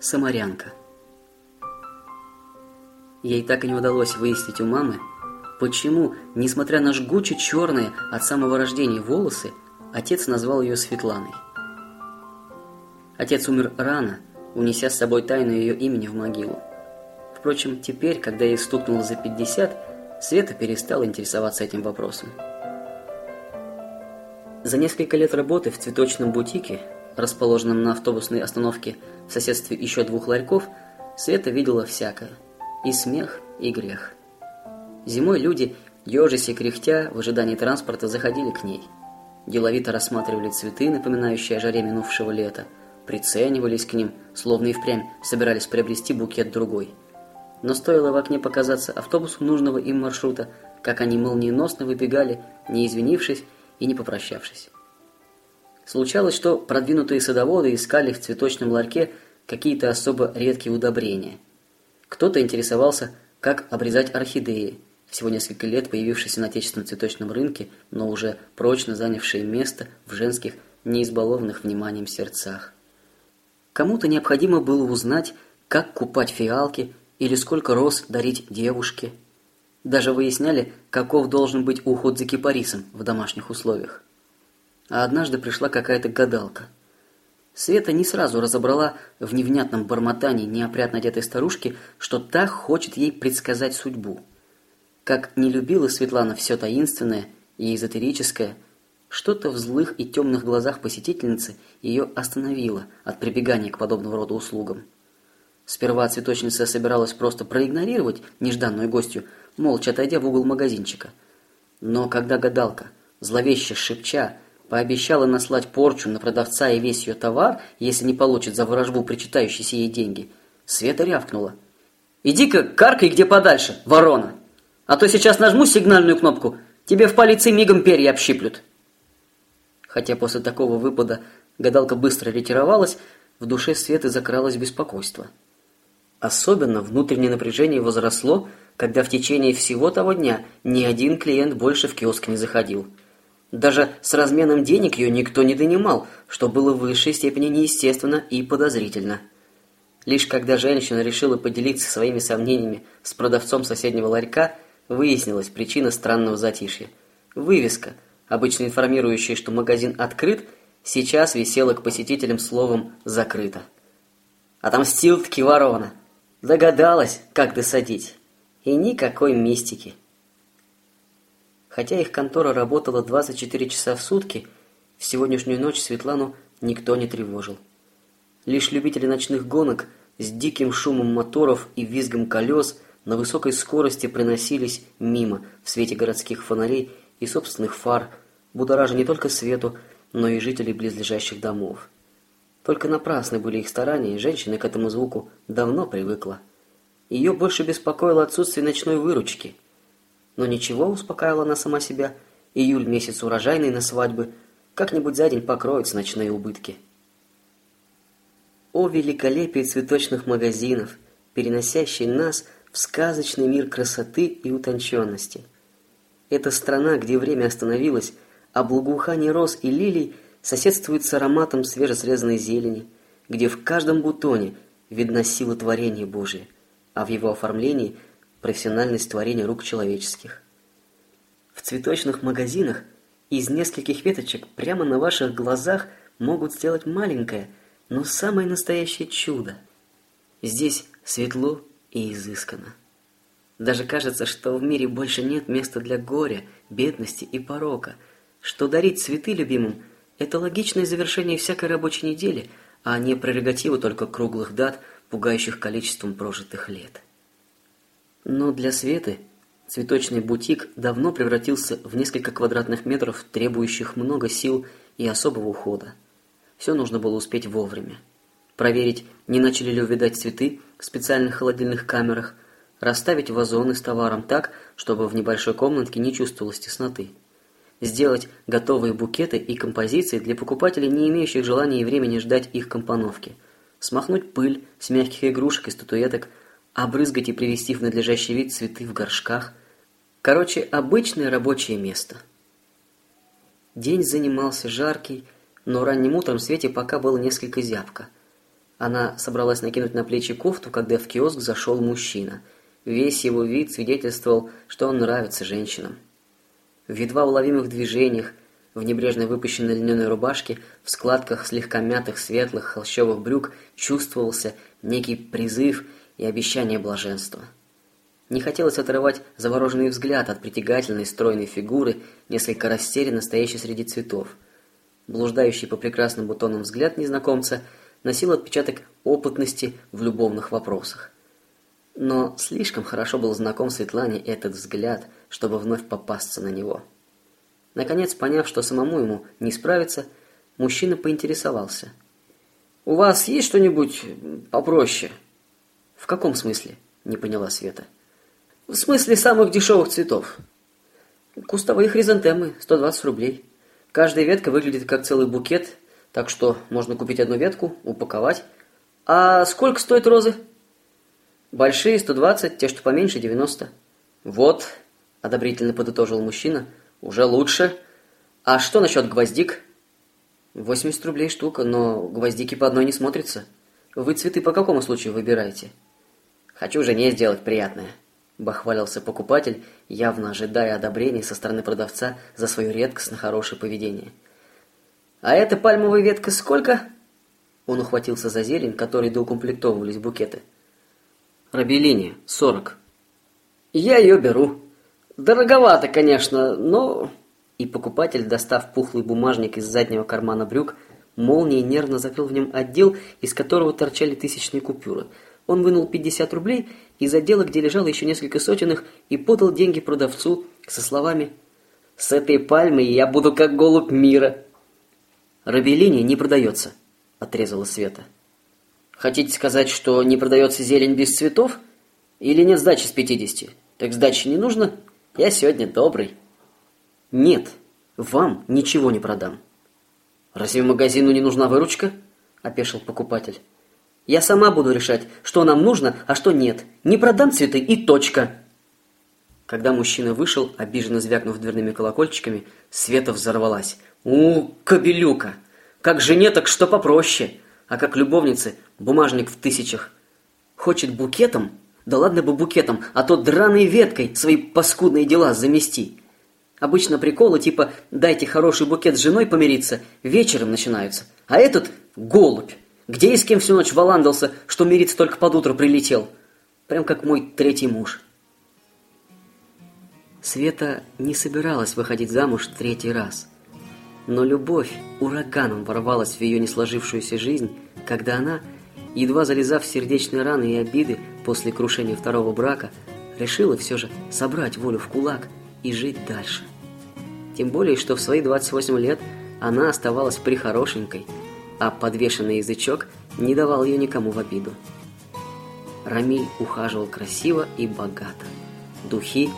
Самарянка. Ей так и не удалось выяснить у мамы, почему, несмотря на жгуче черные от самого рождения волосы, отец назвал ее Светланой. Отец умер рано, унеся с собой тайну ее имени в могилу. Впрочем, теперь, когда ей стукнуло за 50, Света перестала интересоваться этим вопросом. За несколько лет работы в цветочном бутике расположенном на автобусной остановке в соседстве еще двух ларьков, Света видела всякое. И смех, и грех. Зимой люди, ежись и кряхтя, в ожидании транспорта заходили к ней. Деловито рассматривали цветы, напоминающие о жаре минувшего лета, приценивались к ним, словно и впрямь собирались приобрести букет другой. Но стоило в окне показаться автобусу нужного им маршрута, как они молниеносно выбегали, не извинившись и не попрощавшись. Случалось, что продвинутые садоводы искали в цветочном ларьке какие-то особо редкие удобрения. Кто-то интересовался, как обрезать орхидеи, всего несколько лет появившиеся на отечественном цветочном рынке, но уже прочно занявшие место в женских, не избалованных вниманием сердцах. Кому-то необходимо было узнать, как купать фиалки или сколько роз дарить девушке. Даже выясняли, каков должен быть уход за кипарисом в домашних условиях. А однажды пришла какая-то гадалка. Света не сразу разобрала в невнятном бормотании неопрятно одетой старушки, что та хочет ей предсказать судьбу. Как не любила Светлана все таинственное и эзотерическое – что-то в злых и темных глазах посетительницы ее остановило от прибегания к подобного рода услугам. Сперва цветочница собиралась просто проигнорировать нежданную гостью, молча отойдя в угол магазинчика. Но когда гадалка, зловеще шепча, пообещала наслать порчу на продавца и весь ее товар, если не получит за ворожбу причитающиеся ей деньги, Света рявкнула. «Иди-ка каркай где подальше, ворона! А то сейчас нажму сигнальную кнопку, тебе в полиции мигом перья общиплют!» Хотя после такого выпада гадалка быстро ретировалась, в душе Светы закралось беспокойство. Особенно внутреннее напряжение возросло, когда в течение всего того дня ни один клиент больше в киоск не заходил – даже с разменом денег ее никто не донимал, что было в высшей степени неестественно и подозрительно. Лишь когда женщина решила поделиться своими сомнениями с продавцом соседнего ларька, выяснилась причина странного затишья. Вывеска, обычно информирующая, что магазин открыт, сейчас висела к посетителям словом «закрыто». Отомстил-таки ворона. Догадалась, как досадить. И никакой мистики. Хотя их контора работала 24 часа в сутки, в сегодняшнюю ночь Светлану никто не тревожил. Лишь любители ночных гонок с диким шумом моторов и визгом колес на высокой скорости приносились мимо в свете городских фонарей и собственных фар, будоража не только свету, но и жителей близлежащих домов. Только напрасны были их старания, и женщина к этому звуку давно привыкла. Ее больше беспокоило отсутствие ночной выручки – но ничего, успокаивала она сама себя. Июль месяц урожайный на свадьбы. Как-нибудь за день покроются ночные убытки. О великолепие цветочных магазинов, переносящий нас в сказочный мир красоты и утонченности. Это страна, где время остановилось, а благоухание роз и лилий соседствует с ароматом свежесрезанной зелени, где в каждом бутоне видна сила творения Божия, а в его оформлении – профессиональность творения рук человеческих. В цветочных магазинах из нескольких веточек прямо на ваших глазах могут сделать маленькое, но самое настоящее чудо. Здесь светло и изысканно. Даже кажется, что в мире больше нет места для горя, бедности и порока, что дарить цветы любимым – это логичное завершение всякой рабочей недели, а не прерогатива только круглых дат, пугающих количеством прожитых лет но для Светы цветочный бутик давно превратился в несколько квадратных метров, требующих много сил и особого ухода. Все нужно было успеть вовремя. Проверить, не начали ли увидать цветы в специальных холодильных камерах, расставить вазоны с товаром так, чтобы в небольшой комнатке не чувствовалось тесноты. Сделать готовые букеты и композиции для покупателей, не имеющих желания и времени ждать их компоновки. Смахнуть пыль с мягких игрушек и статуэток – обрызгать и привести в надлежащий вид цветы в горшках. Короче, обычное рабочее место. День занимался жаркий, но ранним утром Свете пока было несколько зябко. Она собралась накинуть на плечи кофту, когда в киоск зашел мужчина. Весь его вид свидетельствовал, что он нравится женщинам. В едва уловимых движениях, в небрежно выпущенной льняной рубашке, в складках слегка мятых светлых холщовых брюк чувствовался некий призыв – и обещание блаженства. Не хотелось отрывать завороженный взгляд от притягательной стройной фигуры, несколько растерянно стоящей среди цветов. Блуждающий по прекрасным бутонам взгляд незнакомца носил отпечаток опытности в любовных вопросах. Но слишком хорошо был знаком Светлане этот взгляд, чтобы вновь попасться на него. Наконец, поняв, что самому ему не справиться, мужчина поинтересовался. «У вас есть что-нибудь попроще?» «В каком смысле?» – не поняла Света. «В смысле самых дешевых цветов. Кустовые хризантемы, 120 рублей. Каждая ветка выглядит как целый букет, так что можно купить одну ветку, упаковать. А сколько стоят розы?» «Большие, 120, те, что поменьше, 90». «Вот», – одобрительно подытожил мужчина, – «уже лучше. А что насчет гвоздик?» «80 рублей штука, но гвоздики по одной не смотрятся. Вы цветы по какому случаю выбираете?» Хочу жене сделать приятное». Бахвалился покупатель, явно ожидая одобрения со стороны продавца за свое редкостно хорошее поведение. «А эта пальмовая ветка сколько?» Он ухватился за зелень, которой доукомплектовывались букеты. «Рабелиния, сорок». «Я ее беру. Дороговато, конечно, но...» И покупатель, достав пухлый бумажник из заднего кармана брюк, молнией нервно закрыл в нем отдел, из которого торчали тысячные купюры – он вынул 50 рублей из отдела, где лежало еще несколько сотенных, и подал деньги продавцу со словами «С этой пальмой я буду как голубь мира». «Робелини не продается», — отрезала Света. «Хотите сказать, что не продается зелень без цветов? Или нет сдачи с 50? Так сдачи не нужно? Я сегодня добрый». «Нет, вам ничего не продам». «Разве магазину не нужна выручка?» – опешил покупатель. Я сама буду решать, что нам нужно, а что нет. Не продам цветы и точка. Когда мужчина вышел, обиженно звякнув дверными колокольчиками, Света взорвалась. У, кобелюка. Как жене так что попроще, а как любовнице бумажник в тысячах. Хочет букетом? Да ладно бы букетом, а то драной веткой свои паскудные дела замести. Обычно приколы типа «дайте хороший букет с женой помириться» вечером начинаются, а этот – голубь. Где и с кем всю ночь валандался, что мириться только под утро прилетел? Прям как мой третий муж. Света не собиралась выходить замуж третий раз. Но любовь ураганом ворвалась в ее несложившуюся жизнь, когда она, едва залезав в сердечные раны и обиды после крушения второго брака, решила все же собрать волю в кулак и жить дальше. Тем более, что в свои 28 лет она оставалась прихорошенькой – а подвешенный язычок не давал ее никому в обиду. Рамиль ухаживал красиво и богато. Духи,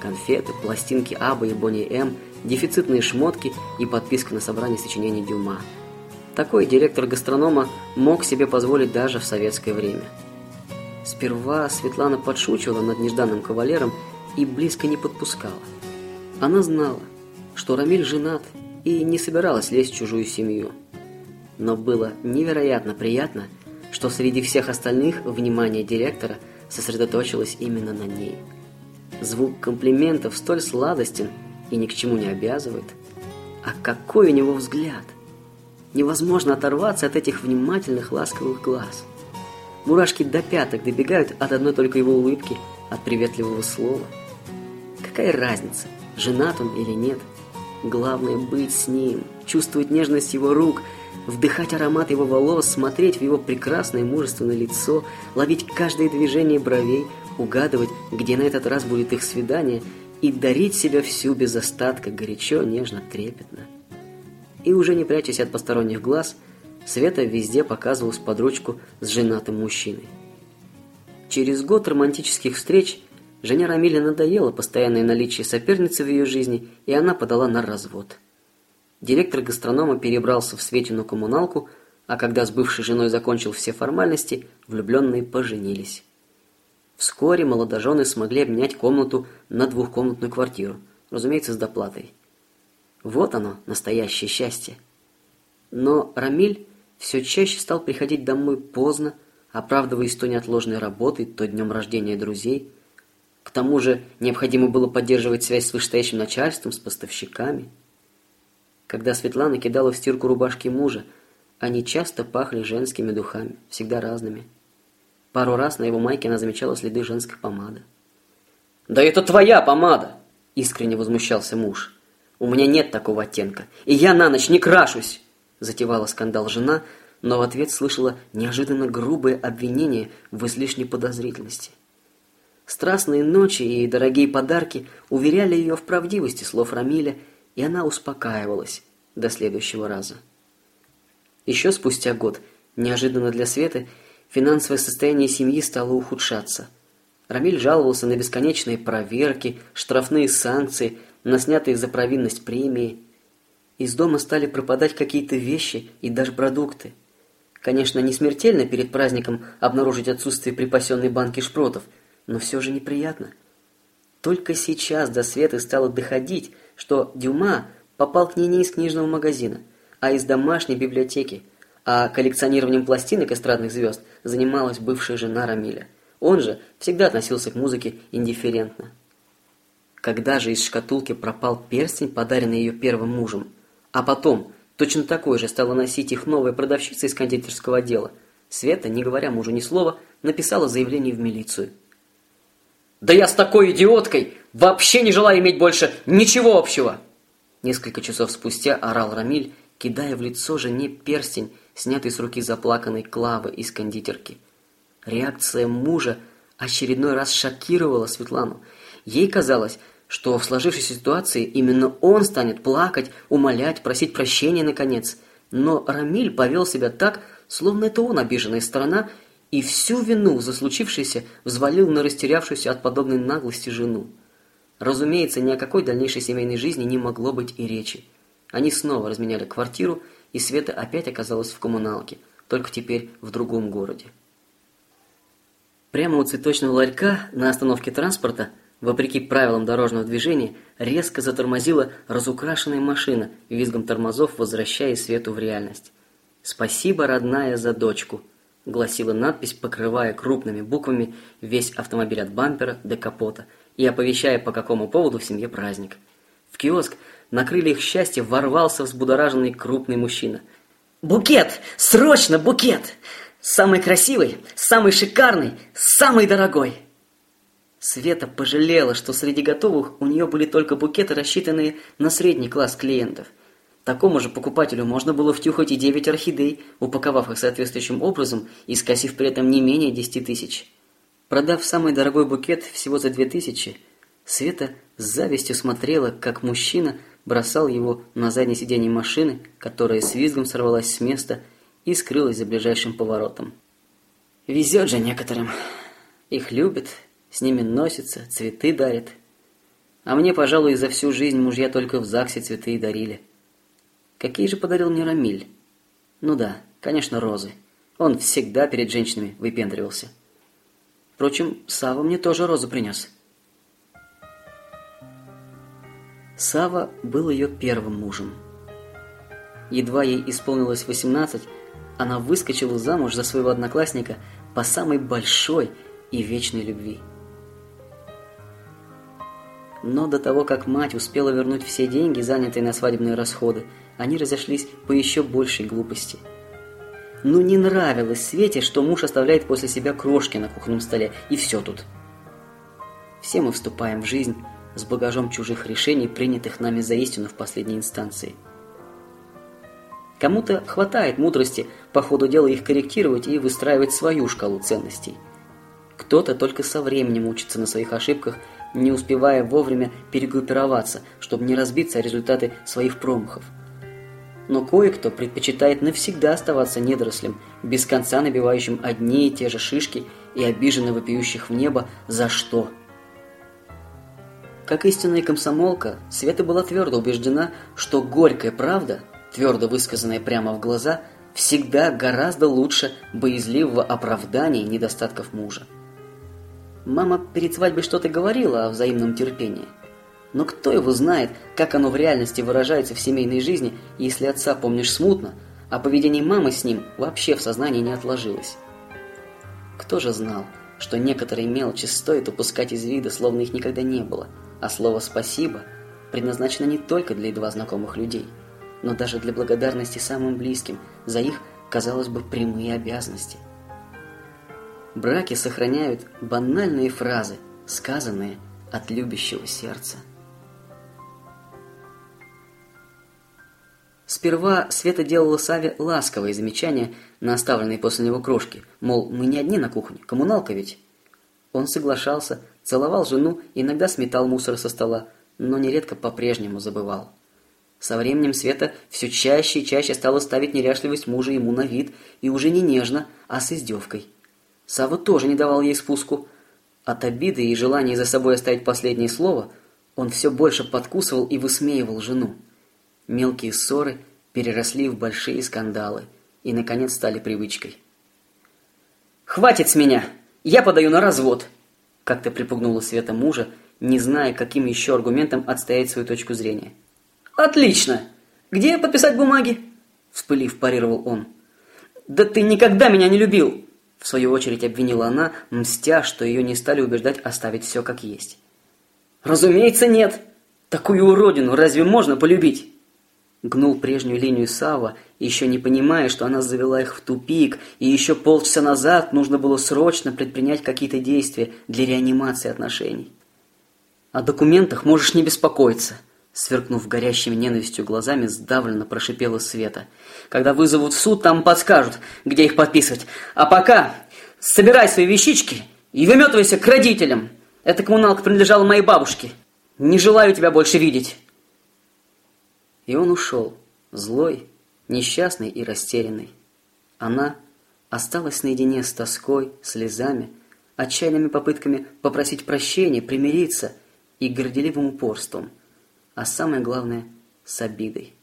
конфеты, пластинки Абы и Бонни М, дефицитные шмотки и подписка на собрание сочинений Дюма. Такой директор гастронома мог себе позволить даже в советское время. Сперва Светлана подшучивала над нежданным кавалером и близко не подпускала. Она знала, что Рамиль женат и не собиралась лезть в чужую семью но было невероятно приятно, что среди всех остальных внимание директора сосредоточилось именно на ней. Звук комплиментов столь сладостен и ни к чему не обязывает. А какой у него взгляд! Невозможно оторваться от этих внимательных ласковых глаз. Мурашки до пяток добегают от одной только его улыбки, от приветливого слова. Какая разница, женат он или нет? Главное быть с ним, чувствовать нежность его рук – вдыхать аромат его волос, смотреть в его прекрасное мужественное лицо, ловить каждое движение бровей, угадывать, где на этот раз будет их свидание, и дарить себя всю без остатка, горячо, нежно, трепетно. И уже не прячась от посторонних глаз, Света везде показывалась под ручку с женатым мужчиной. Через год романтических встреч жене Рамиле надоело постоянное наличие соперницы в ее жизни, и она подала на развод – Директор гастронома перебрался в Светину коммуналку, а когда с бывшей женой закончил все формальности, влюбленные поженились. Вскоре молодожены смогли обменять комнату на двухкомнатную квартиру, разумеется, с доплатой. Вот оно, настоящее счастье. Но Рамиль все чаще стал приходить домой поздно, оправдываясь то неотложной работой, то днем рождения друзей. К тому же необходимо было поддерживать связь с вышестоящим начальством, с поставщиками. Когда Светлана кидала в стирку рубашки мужа, они часто пахли женскими духами, всегда разными. Пару раз на его майке она замечала следы женской помады. «Да это твоя помада!» – искренне возмущался муж. «У меня нет такого оттенка, и я на ночь не крашусь!» – затевала скандал жена, но в ответ слышала неожиданно грубое обвинение в излишней подозрительности. Страстные ночи и дорогие подарки уверяли ее в правдивости слов Рамиля – и она успокаивалась до следующего раза. Еще спустя год, неожиданно для Светы, финансовое состояние семьи стало ухудшаться. Рамиль жаловался на бесконечные проверки, штрафные санкции, на снятые за провинность премии. Из дома стали пропадать какие-то вещи и даже продукты. Конечно, не смертельно перед праздником обнаружить отсутствие припасенной банки шпротов, но все же неприятно. Только сейчас до Светы стало доходить – что Дюма попал к ней не из книжного магазина, а из домашней библиотеки, а коллекционированием пластинок эстрадных звезд занималась бывшая жена Рамиля. Он же всегда относился к музыке индифферентно. Когда же из шкатулки пропал перстень, подаренный ее первым мужем, а потом точно такой же стала носить их новая продавщица из кондитерского отдела, Света, не говоря мужу ни слова, написала заявление в милицию. «Да я с такой идиоткой вообще не желая иметь больше ничего общего. Несколько часов спустя орал Рамиль, кидая в лицо жене перстень, снятый с руки заплаканной Клавы из кондитерки. Реакция мужа очередной раз шокировала Светлану. Ей казалось, что в сложившейся ситуации именно он станет плакать, умолять, просить прощения наконец. Но Рамиль повел себя так, словно это он обиженная сторона, и всю вину за случившееся взвалил на растерявшуюся от подобной наглости жену. Разумеется, ни о какой дальнейшей семейной жизни не могло быть и речи. Они снова разменяли квартиру, и Света опять оказалась в коммуналке, только теперь в другом городе. Прямо у цветочного ларька на остановке транспорта, вопреки правилам дорожного движения, резко затормозила разукрашенная машина, визгом тормозов возвращая Свету в реальность. «Спасибо, родная, за дочку», — гласила надпись, покрывая крупными буквами весь автомобиль от бампера до капота — и оповещая, по какому поводу в семье праздник. В киоск на крыльях счастья ворвался взбудораженный крупный мужчина. «Букет! Срочно букет! Самый красивый, самый шикарный, самый дорогой!» Света пожалела, что среди готовых у нее были только букеты, рассчитанные на средний класс клиентов. Такому же покупателю можно было втюхать и девять орхидей, упаковав их соответствующим образом и скосив при этом не менее десяти тысяч. Продав самый дорогой букет всего за две тысячи, Света с завистью смотрела, как мужчина бросал его на заднее сиденье машины, которая с визгом сорвалась с места и скрылась за ближайшим поворотом. Везет же некоторым. Их любят, с ними носятся, цветы дарят. А мне, пожалуй, за всю жизнь мужья только в ЗАГСе цветы и дарили. Какие же подарил мне Рамиль? Ну да, конечно, розы. Он всегда перед женщинами выпендривался. Впрочем, Сава мне тоже розу принес. Сава был ее первым мужем. Едва ей исполнилось 18, она выскочила замуж за своего одноклассника по самой большой и вечной любви. Но до того, как мать успела вернуть все деньги, занятые на свадебные расходы, они разошлись по еще большей глупости – но не нравилось Свете, что муж оставляет после себя крошки на кухонном столе, и все тут. Все мы вступаем в жизнь с багажом чужих решений, принятых нами за истину в последней инстанции. Кому-то хватает мудрости по ходу дела их корректировать и выстраивать свою шкалу ценностей. Кто-то только со временем учится на своих ошибках, не успевая вовремя перегруппироваться, чтобы не разбиться о результаты своих промахов – но кое-кто предпочитает навсегда оставаться недорослем, без конца набивающим одни и те же шишки и обиженно вопиющих в небо «за что?». Как истинная комсомолка, Света была твердо убеждена, что горькая правда, твердо высказанная прямо в глаза, всегда гораздо лучше боязливого оправдания недостатков мужа. Мама перед свадьбой что-то говорила о взаимном терпении – но кто его знает, как оно в реальности выражается в семейной жизни, если отца помнишь смутно, а поведение мамы с ним вообще в сознании не отложилось. Кто же знал, что некоторые мелочи стоит упускать из вида, словно их никогда не было, а слово «спасибо» предназначено не только для едва знакомых людей, но даже для благодарности самым близким за их, казалось бы, прямые обязанности. Браки сохраняют банальные фразы, сказанные от любящего сердца. Сперва Света делала Саве ласковые замечания на оставленные после него крошки, мол, мы не одни на кухне, коммуналка ведь. Он соглашался, целовал жену, иногда сметал мусор со стола, но нередко по-прежнему забывал. Со временем Света все чаще и чаще стала ставить неряшливость мужа ему на вид, и уже не нежно, а с издевкой. Сава тоже не давал ей спуску. От обиды и желания за собой оставить последнее слово он все больше подкусывал и высмеивал жену. Мелкие ссоры переросли в большие скандалы и, наконец, стали привычкой. «Хватит с меня! Я подаю на развод!» Как-то припугнула Света мужа, не зная, каким еще аргументом отстоять свою точку зрения. «Отлично! Где подписать бумаги?» Вспылив, парировал он. «Да ты никогда меня не любил!» В свою очередь обвинила она, мстя, что ее не стали убеждать оставить все как есть. «Разумеется, нет! Такую уродину разве можно полюбить?» Гнул прежнюю линию Сава, еще не понимая, что она завела их в тупик, и еще полчаса назад нужно было срочно предпринять какие-то действия для реанимации отношений. «О документах можешь не беспокоиться», — сверкнув горящими ненавистью глазами, сдавленно прошипела Света. «Когда вызовут в суд, там подскажут, где их подписывать. А пока собирай свои вещички и выметывайся к родителям. Эта коммуналка принадлежала моей бабушке. Не желаю тебя больше видеть». И он ушел, злой, несчастный и растерянный. Она осталась наедине с тоской, слезами, отчаянными попытками попросить прощения, примириться и горделивым упорством, а самое главное – с обидой.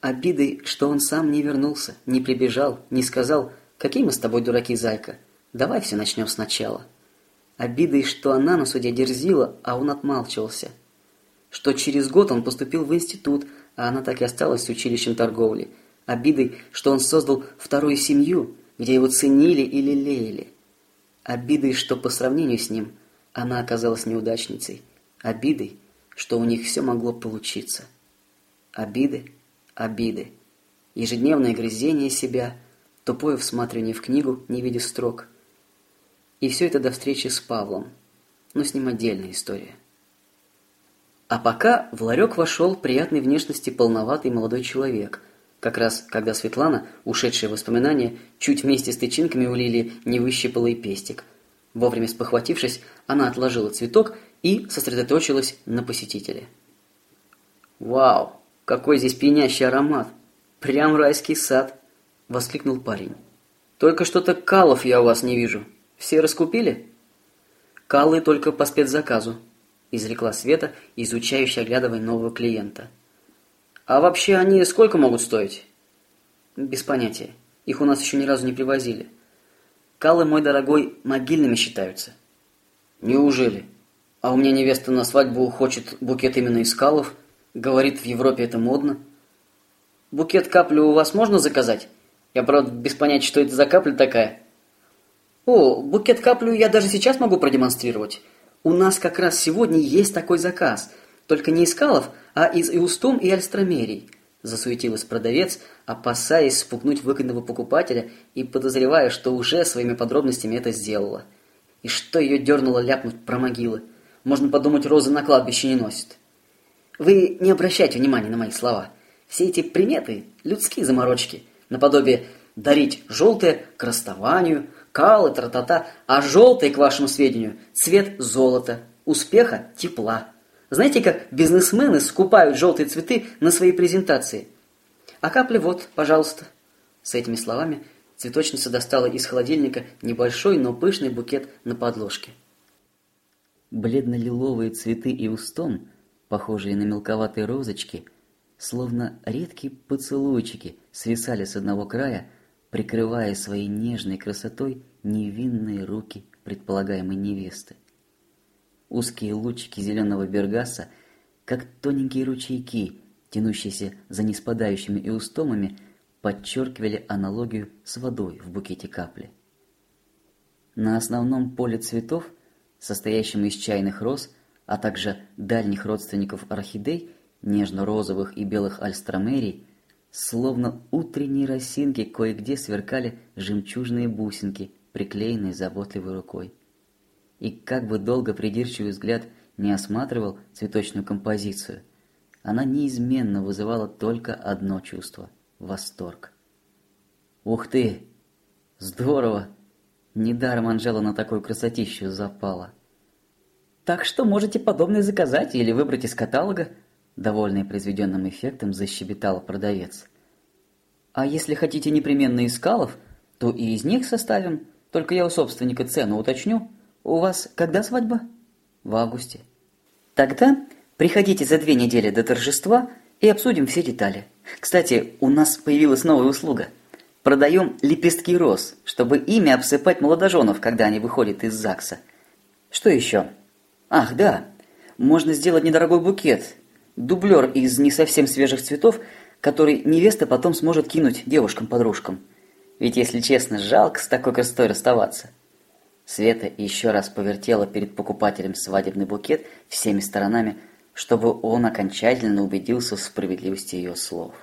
Обидой, что он сам не вернулся, не прибежал, не сказал «Какие мы с тобой дураки, зайка? Давай все начнем сначала». Обидой, что она на суде дерзила, а он отмалчивался. Что через год он поступил в институт – а она так и осталась училищем торговли, обидой, что он создал вторую семью, где его ценили и лелеяли, обидой, что по сравнению с ним она оказалась неудачницей, обидой, что у них все могло получиться. Обиды, обиды, ежедневное грызение себя, тупое всматривание в книгу, не видя строк. И все это до встречи с Павлом, но с ним отдельная история. А пока в ларек вошел приятной внешности полноватый молодой человек. Как раз, когда Светлана, ушедшие воспоминания, чуть вместе с тычинками улили невыщипалый пестик. Вовремя спохватившись, она отложила цветок и сосредоточилась на посетителе. «Вау! Какой здесь пьянящий аромат! Прям райский сад!» – воскликнул парень. «Только что-то калов я у вас не вижу. Все раскупили?» «Калы только по спецзаказу», изрекла Света, изучающе оглядывая нового клиента. «А вообще они сколько могут стоить?» «Без понятия. Их у нас еще ни разу не привозили. Калы, мой дорогой, могильными считаются». «Неужели? А у меня невеста на свадьбу хочет букет именно из калов. Говорит, в Европе это модно». «Букет каплю у вас можно заказать? Я, правда, без понятия, что это за капля такая». «О, букет каплю я даже сейчас могу продемонстрировать». У нас как раз сегодня есть такой заказ, только не из Калов, а из Иустом и Альстромерий», – засуетилась продавец, опасаясь спугнуть выгодного покупателя и подозревая, что уже своими подробностями это сделала. И что ее дернуло ляпнуть про могилы? Можно подумать, розы на кладбище не носит. Вы не обращайте внимания на мои слова. Все эти приметы – людские заморочки, наподобие «дарить желтое к расставанию», калы, тра-та-та, а желтый, к вашему сведению, цвет золота, успеха, тепла. Знаете, как бизнесмены скупают желтые цветы на свои презентации? А капли вот, пожалуйста. С этими словами цветочница достала из холодильника небольшой, но пышный букет на подложке. Бледно-лиловые цветы и устон, похожие на мелковатые розочки, словно редкие поцелуйчики, свисали с одного края прикрывая своей нежной красотой невинные руки предполагаемой невесты. Узкие лучики зеленого бергаса, как тоненькие ручейки, тянущиеся за неспадающими устомами, подчеркивали аналогию с водой в букете капли. На основном поле цветов, состоящем из чайных роз, а также дальних родственников орхидей, нежно-розовых и белых альстромерий, Словно утренние росинки кое-где сверкали жемчужные бусинки, приклеенные заботливой рукой. И как бы долго придирчивый взгляд не осматривал цветочную композицию, она неизменно вызывала только одно чувство – восторг. «Ух ты! Здорово! Недаром Анжела на такую красотищу запала!» «Так что можете подобное заказать или выбрать из каталога?» довольный произведенным эффектом, защебетал продавец. «А если хотите непременно из скалов, то и из них составим, только я у собственника цену уточню. У вас когда свадьба?» «В августе». «Тогда приходите за две недели до торжества и обсудим все детали. Кстати, у нас появилась новая услуга. Продаем лепестки роз, чтобы ими обсыпать молодоженов, когда они выходят из ЗАГСа. Что еще? Ах, да, можно сделать недорогой букет, дублер из не совсем свежих цветов, который невеста потом сможет кинуть девушкам-подружкам. Ведь, если честно, жалко с такой красотой расставаться. Света еще раз повертела перед покупателем свадебный букет всеми сторонами, чтобы он окончательно убедился в справедливости ее слов.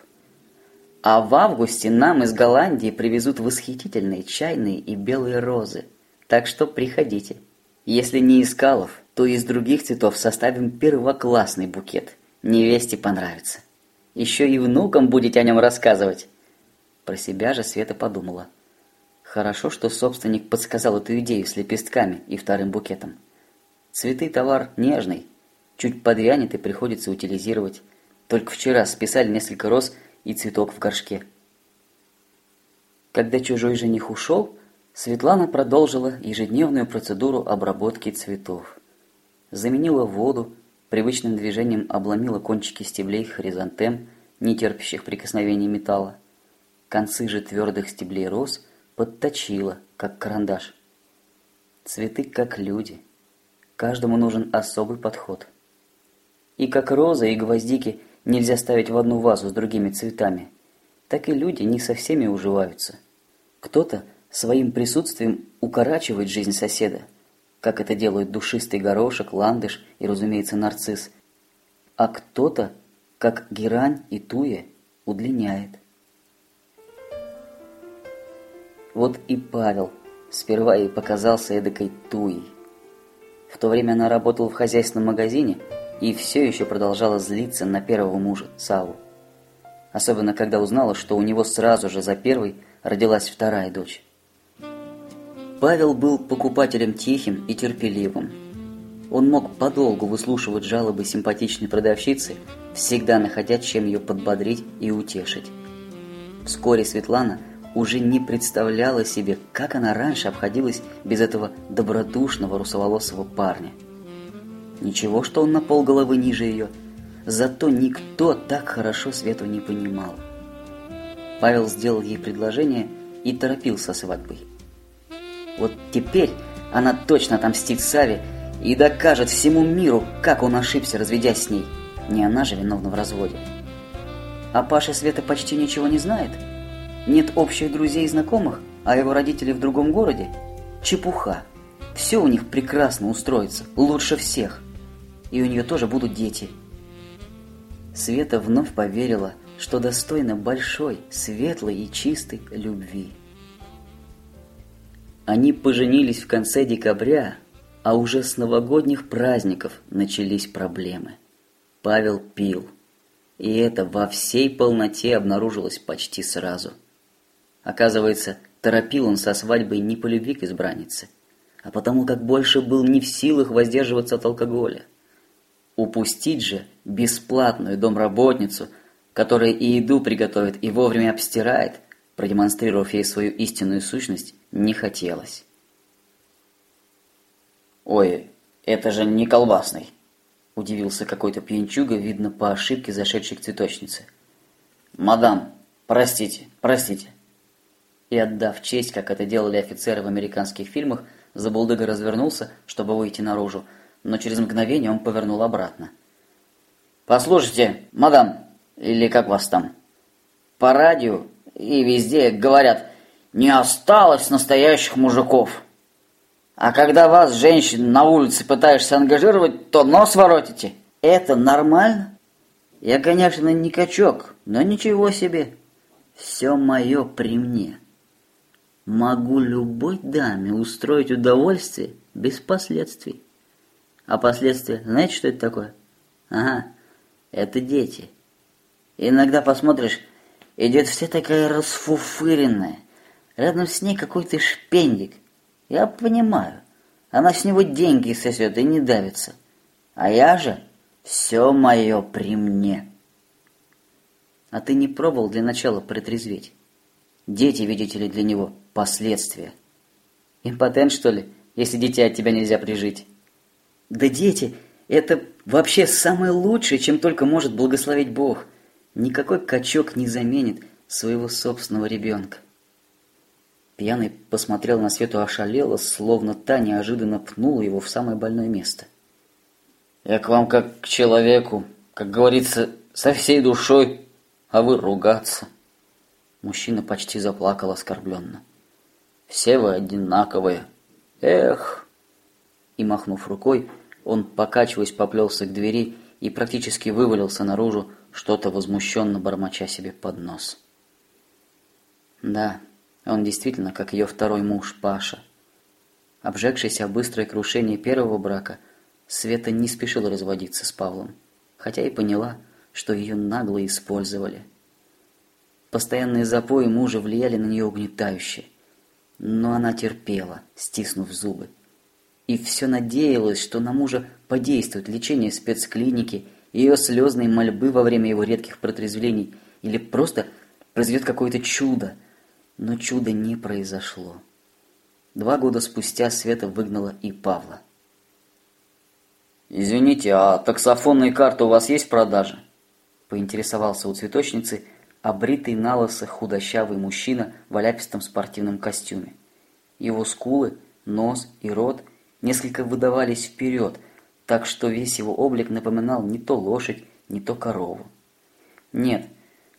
А в августе нам из Голландии привезут восхитительные чайные и белые розы. Так что приходите. Если не из калов, то из других цветов составим первоклассный букет – Невесте понравится. Еще и внукам будете о нем рассказывать. Про себя же Света подумала. Хорошо, что собственник подсказал эту идею с лепестками и вторым букетом. Цветы – товар нежный. Чуть подвянет и приходится утилизировать. Только вчера списали несколько роз и цветок в горшке. Когда чужой жених ушел, Светлана продолжила ежедневную процедуру обработки цветов. Заменила воду, Привычным движением обломила кончики стеблей хризантем, не терпящих прикосновений металла. Концы же твердых стеблей роз подточила, как карандаш. Цветы как люди. Каждому нужен особый подход. И как розы и гвоздики нельзя ставить в одну вазу с другими цветами, так и люди не со всеми уживаются. Кто-то своим присутствием укорачивает жизнь соседа – как это делают душистый горошек, ландыш и, разумеется, нарцисс. А кто-то, как герань и туя, удлиняет. Вот и Павел сперва ей показался эдакой туей. В то время она работала в хозяйственном магазине и все еще продолжала злиться на первого мужа, Саву. Особенно, когда узнала, что у него сразу же за первой родилась вторая дочь. Павел был покупателем тихим и терпеливым. Он мог подолгу выслушивать жалобы симпатичной продавщицы, всегда находя чем ее подбодрить и утешить. Вскоре Светлана уже не представляла себе, как она раньше обходилась без этого добродушного русоволосого парня. Ничего, что он на полголовы ниже ее, зато никто так хорошо Свету не понимал. Павел сделал ей предложение и торопился свадьбой. Вот теперь она точно отомстит Саве и докажет всему миру, как он ошибся, разведясь с ней. Не она же виновна в разводе. А Паша Света почти ничего не знает? Нет общих друзей и знакомых, а его родители в другом городе? Чепуха. Все у них прекрасно устроится, лучше всех. И у нее тоже будут дети. Света вновь поверила, что достойна большой, светлой и чистой любви. Они поженились в конце декабря, а уже с новогодних праздников начались проблемы. Павел пил, и это во всей полноте обнаружилось почти сразу. Оказывается, торопил он со свадьбой не по любви к избраннице, а потому как больше был не в силах воздерживаться от алкоголя. Упустить же бесплатную домработницу, которая и еду приготовит, и вовремя обстирает – продемонстрировав ей свою истинную сущность, не хотелось. «Ой, это же не колбасный!» – удивился какой-то пьянчуга, видно по ошибке зашедшей к цветочнице. «Мадам, простите, простите!» И отдав честь, как это делали офицеры в американских фильмах, Забулдыга развернулся, чтобы выйти наружу, но через мгновение он повернул обратно. «Послушайте, мадам, или как вас там? По радио и везде говорят «не осталось настоящих мужиков». А когда вас, женщин, на улице пытаешься ангажировать, то нос воротите. Это нормально? Я, конечно, не качок, но ничего себе. Все мое при мне. Могу любой даме устроить удовольствие без последствий. А последствия, знаете, что это такое? Ага, это дети. Иногда посмотришь идет вся такая расфуфыренная. Рядом с ней какой-то шпендик. Я понимаю. Она с него деньги сосет и не давится. А я же все мое при мне. А ты не пробовал для начала протрезветь? Дети, видите ли, для него последствия. Импотент, что ли, если дитя от тебя нельзя прижить? Да дети, это вообще самое лучшее, чем только может благословить Бог. Никакой качок не заменит своего собственного ребенка. Пьяный посмотрел на Свету ошалело, словно та неожиданно пнула его в самое больное место. «Я к вам как к человеку, как говорится, со всей душой, а вы ругаться». Мужчина почти заплакал оскорбленно. «Все вы одинаковые. Эх!» И, махнув рукой, он, покачиваясь, поплелся к двери и практически вывалился наружу, что-то возмущенно бормоча себе под нос. Да, он действительно как ее второй муж Паша. Обжегшийся о быстрое крушение первого брака, Света не спешила разводиться с Павлом, хотя и поняла, что ее нагло использовали. Постоянные запои мужа влияли на нее угнетающе, но она терпела, стиснув зубы, и все надеялась, что на мужа подействует лечение спецклиники – ее слезные мольбы во время его редких протрезвлений или просто произойдет какое-то чудо. Но чудо не произошло. Два года спустя Света выгнала и Павла. «Извините, а таксофонные карты у вас есть в продаже?» Поинтересовался у цветочницы обритый на худощавый мужчина в оляпистом спортивном костюме. Его скулы, нос и рот несколько выдавались вперед – так что весь его облик напоминал не то лошадь, не то корову. Нет,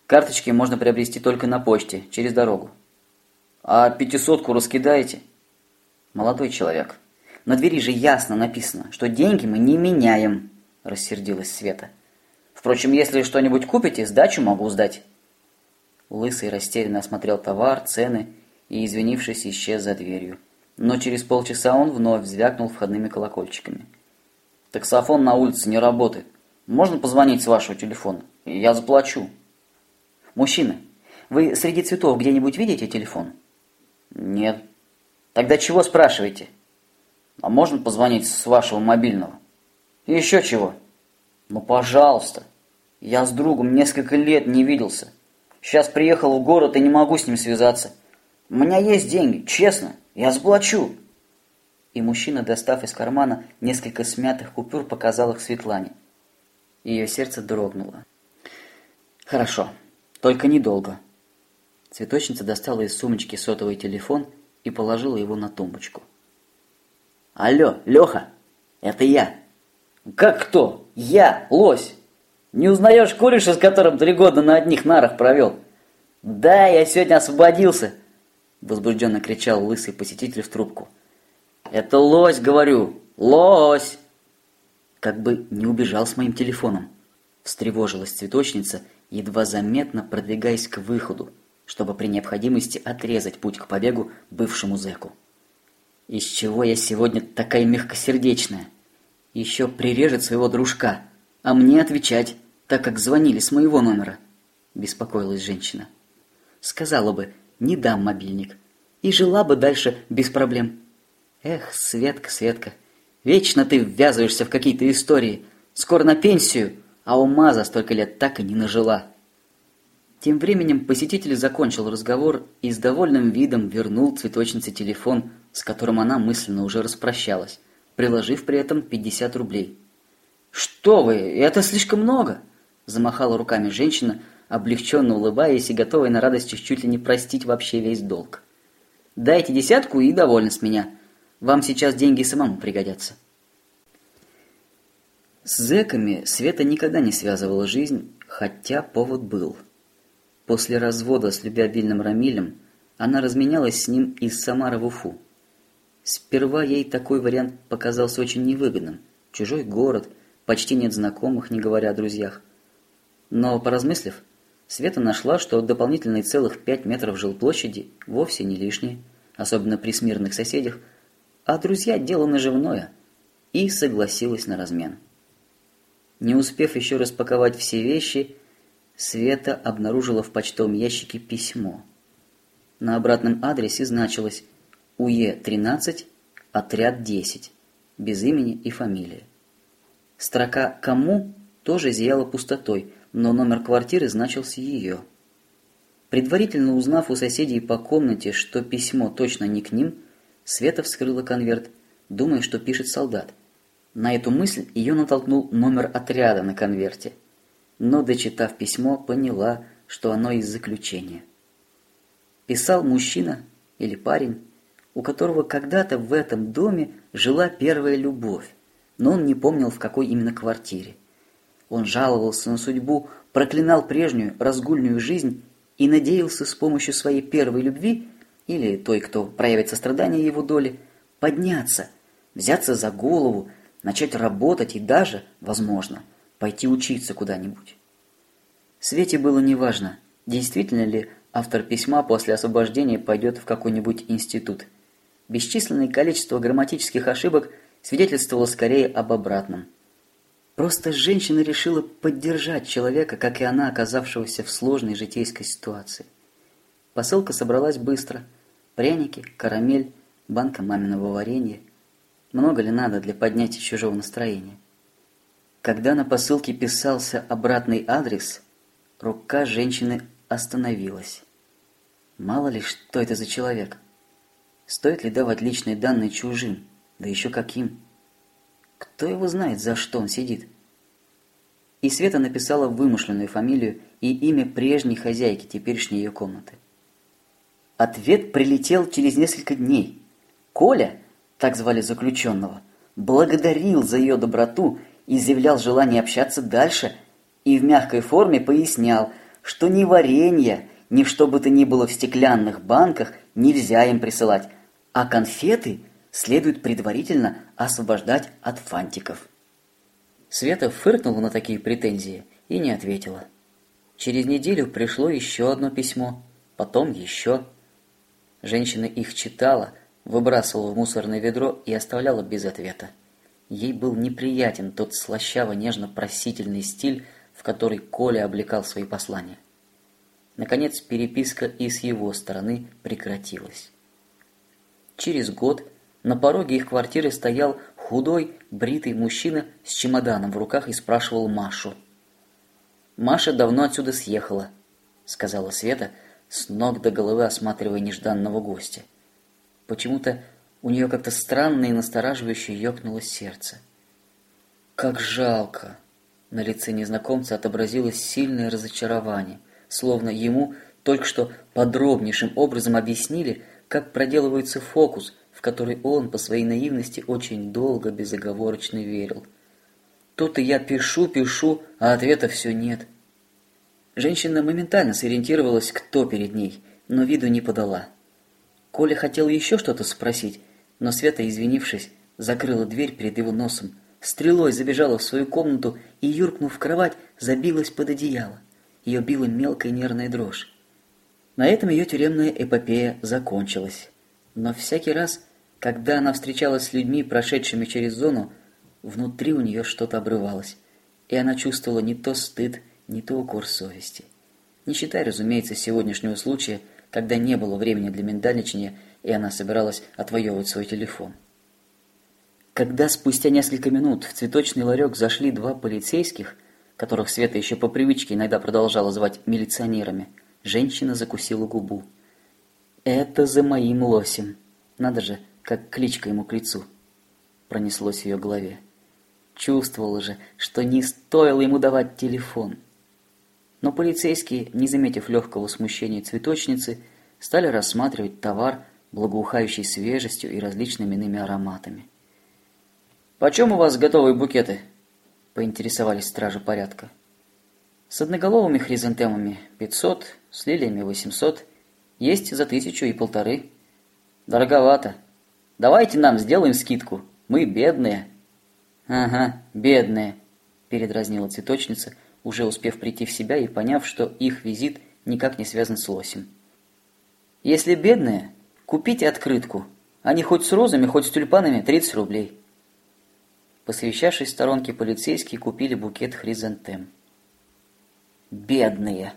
карточки можно приобрести только на почте, через дорогу. А пятисотку раскидаете? Молодой человек, на двери же ясно написано, что деньги мы не меняем, рассердилась Света. Впрочем, если что-нибудь купите, сдачу могу сдать. Лысый растерянно осмотрел товар, цены и, извинившись, исчез за дверью. Но через полчаса он вновь звякнул входными колокольчиками – Таксофон на улице не работает. Можно позвонить с вашего телефона? Я заплачу. Мужчина, вы среди цветов где-нибудь видите телефон? Нет. Тогда чего спрашиваете? А можно позвонить с вашего мобильного? еще чего? Ну, пожалуйста. Я с другом несколько лет не виделся. Сейчас приехал в город и не могу с ним связаться. У меня есть деньги, честно. Я заплачу и мужчина, достав из кармана несколько смятых купюр, показал их Светлане. Ее сердце дрогнуло. «Хорошо, только недолго». Цветочница достала из сумочки сотовый телефон и положила его на тумбочку. «Алло, Леха, это я!» «Как кто? Я, лось! Не узнаешь кореша, с которым три года на одних нарах провел?» «Да, я сегодня освободился!» Возбужденно кричал лысый посетитель в трубку – «Это лось, говорю! Лось!» Как бы не убежал с моим телефоном. Встревожилась цветочница, едва заметно продвигаясь к выходу, чтобы при необходимости отрезать путь к побегу бывшему зэку. «Из чего я сегодня такая мягкосердечная? Еще прирежет своего дружка, а мне отвечать, так как звонили с моего номера», – беспокоилась женщина. «Сказала бы, не дам мобильник, и жила бы дальше без проблем». Эх, Светка, Светка, вечно ты ввязываешься в какие-то истории. Скоро на пенсию, а ума за столько лет так и не нажила. Тем временем посетитель закончил разговор и с довольным видом вернул цветочнице телефон, с которым она мысленно уже распрощалась, приложив при этом 50 рублей. «Что вы, это слишком много!» – замахала руками женщина, облегченно улыбаясь и готовая на радость чуть ли не простить вообще весь долг. «Дайте десятку и довольны с меня. Вам сейчас деньги самому пригодятся. С зэками Света никогда не связывала жизнь, хотя повод был. После развода с любвеобильным Рамилем она разменялась с ним из Самара в Уфу. Сперва ей такой вариант показался очень невыгодным. Чужой город, почти нет знакомых, не говоря о друзьях. Но, поразмыслив, Света нашла, что дополнительные целых пять метров жилплощади вовсе не лишние, особенно при смирных соседях – а друзья – дело наживное, и согласилась на размен. Не успев еще распаковать все вещи, Света обнаружила в почтовом ящике письмо. На обратном адресе значилось «УЕ-13, отряд 10», без имени и фамилии. Строка «Кому» тоже зияла пустотой, но номер квартиры значился ее. Предварительно узнав у соседей по комнате, что письмо точно не к ним – Света вскрыла конверт, думая, что пишет солдат. На эту мысль ее натолкнул номер отряда на конверте. Но, дочитав письмо, поняла, что оно из заключения. Писал мужчина или парень, у которого когда-то в этом доме жила первая любовь, но он не помнил, в какой именно квартире. Он жаловался на судьбу, проклинал прежнюю разгульную жизнь и надеялся с помощью своей первой любви или той, кто проявит сострадание его доли, подняться, взяться за голову, начать работать и даже, возможно, пойти учиться куда-нибудь. Свете было неважно, действительно ли автор письма после освобождения пойдет в какой-нибудь институт. Бесчисленное количество грамматических ошибок свидетельствовало скорее об обратном. Просто женщина решила поддержать человека, как и она, оказавшегося в сложной житейской ситуации. Посылка собралась быстро. Пряники, карамель, банка маминого варенья. Много ли надо для поднятия чужого настроения? Когда на посылке писался обратный адрес, рука женщины остановилась. Мало ли, что это за человек. Стоит ли давать личные данные чужим, да еще каким? Кто его знает, за что он сидит? И Света написала вымышленную фамилию и имя прежней хозяйки теперешней ее комнаты. Ответ прилетел через несколько дней. Коля, так звали заключенного, благодарил за ее доброту и заявлял желание общаться дальше, и в мягкой форме пояснял, что ни варенье, ни что бы то ни было в стеклянных банках нельзя им присылать, а конфеты следует предварительно освобождать от фантиков. Света фыркнула на такие претензии и не ответила. Через неделю пришло еще одно письмо, потом еще Женщина их читала, выбрасывала в мусорное ведро и оставляла без ответа. Ей был неприятен тот слащаво-нежно-просительный стиль, в который Коля облекал свои послания. Наконец, переписка и с его стороны прекратилась. Через год на пороге их квартиры стоял худой, бритый мужчина с чемоданом в руках и спрашивал Машу. «Маша давно отсюда съехала», — сказала Света, — с ног до головы осматривая нежданного гостя. Почему-то у нее как-то странно и настораживающе ёкнуло сердце. Как жалко! На лице незнакомца отобразилось сильное разочарование, словно ему только что подробнейшим образом объяснили, как проделывается фокус, в который он по своей наивности очень долго безоговорочно верил. Тут и я пишу, пишу, а ответа все нет. Женщина моментально сориентировалась, кто перед ней, но виду не подала. Коля хотел еще что-то спросить, но Света, извинившись, закрыла дверь перед его носом, стрелой забежала в свою комнату и, юркнув в кровать, забилась под одеяло. Ее била мелкая нервная дрожь. На этом ее тюремная эпопея закончилась. Но всякий раз, когда она встречалась с людьми, прошедшими через зону, внутри у нее что-то обрывалось, и она чувствовала не то стыд, не то укор совести. Не считая, разумеется, сегодняшнего случая, когда не было времени для миндальничания, и она собиралась отвоевывать свой телефон. Когда спустя несколько минут в цветочный ларек зашли два полицейских, которых Света еще по привычке иногда продолжала звать милиционерами, женщина закусила губу. «Это за моим лосем!» Надо же, как кличка ему к лицу. Пронеслось в ее голове. Чувствовала же, что не стоило ему давать телефон – но полицейские, не заметив легкого смущения цветочницы, стали рассматривать товар, благоухающий свежестью и различными иными ароматами. «Почем у вас готовые букеты?» – поинтересовались стражи порядка. «С одноголовыми хризантемами 500, с лилиями 800, есть за тысячу и полторы. Дороговато. Давайте нам сделаем скидку, мы бедные». «Ага, бедные», – передразнила цветочница – уже успев прийти в себя и поняв, что их визит никак не связан с лосем. «Если бедные, купите открытку. Они хоть с розами, хоть с тюльпанами 30 рублей». Посвящавшись сторонке, полицейские купили букет хризантем. «Бедные!»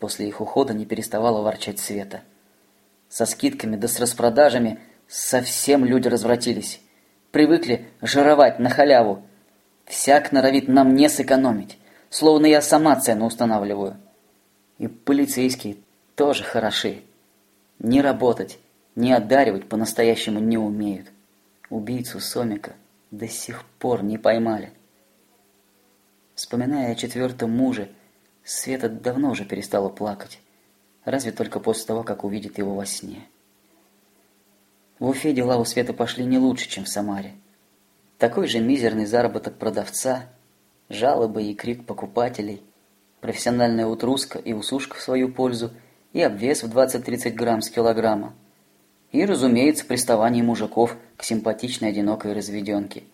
После их ухода не переставала ворчать Света. Со скидками да с распродажами совсем люди развратились. Привыкли жировать на халяву. Всяк норовит нам не сэкономить словно я сама цену устанавливаю. И полицейские тоже хороши. Не работать, не одаривать по-настоящему не умеют. Убийцу Сомика до сих пор не поймали. Вспоминая о четвертом муже, Света давно уже перестала плакать. Разве только после того, как увидит его во сне. В Уфе дела у Светы пошли не лучше, чем в Самаре. Такой же мизерный заработок продавца – жалобы и крик покупателей, профессиональная утруска и усушка в свою пользу и обвес в 20-30 грамм с килограмма. И, разумеется, приставание мужиков к симпатичной одинокой разведенке.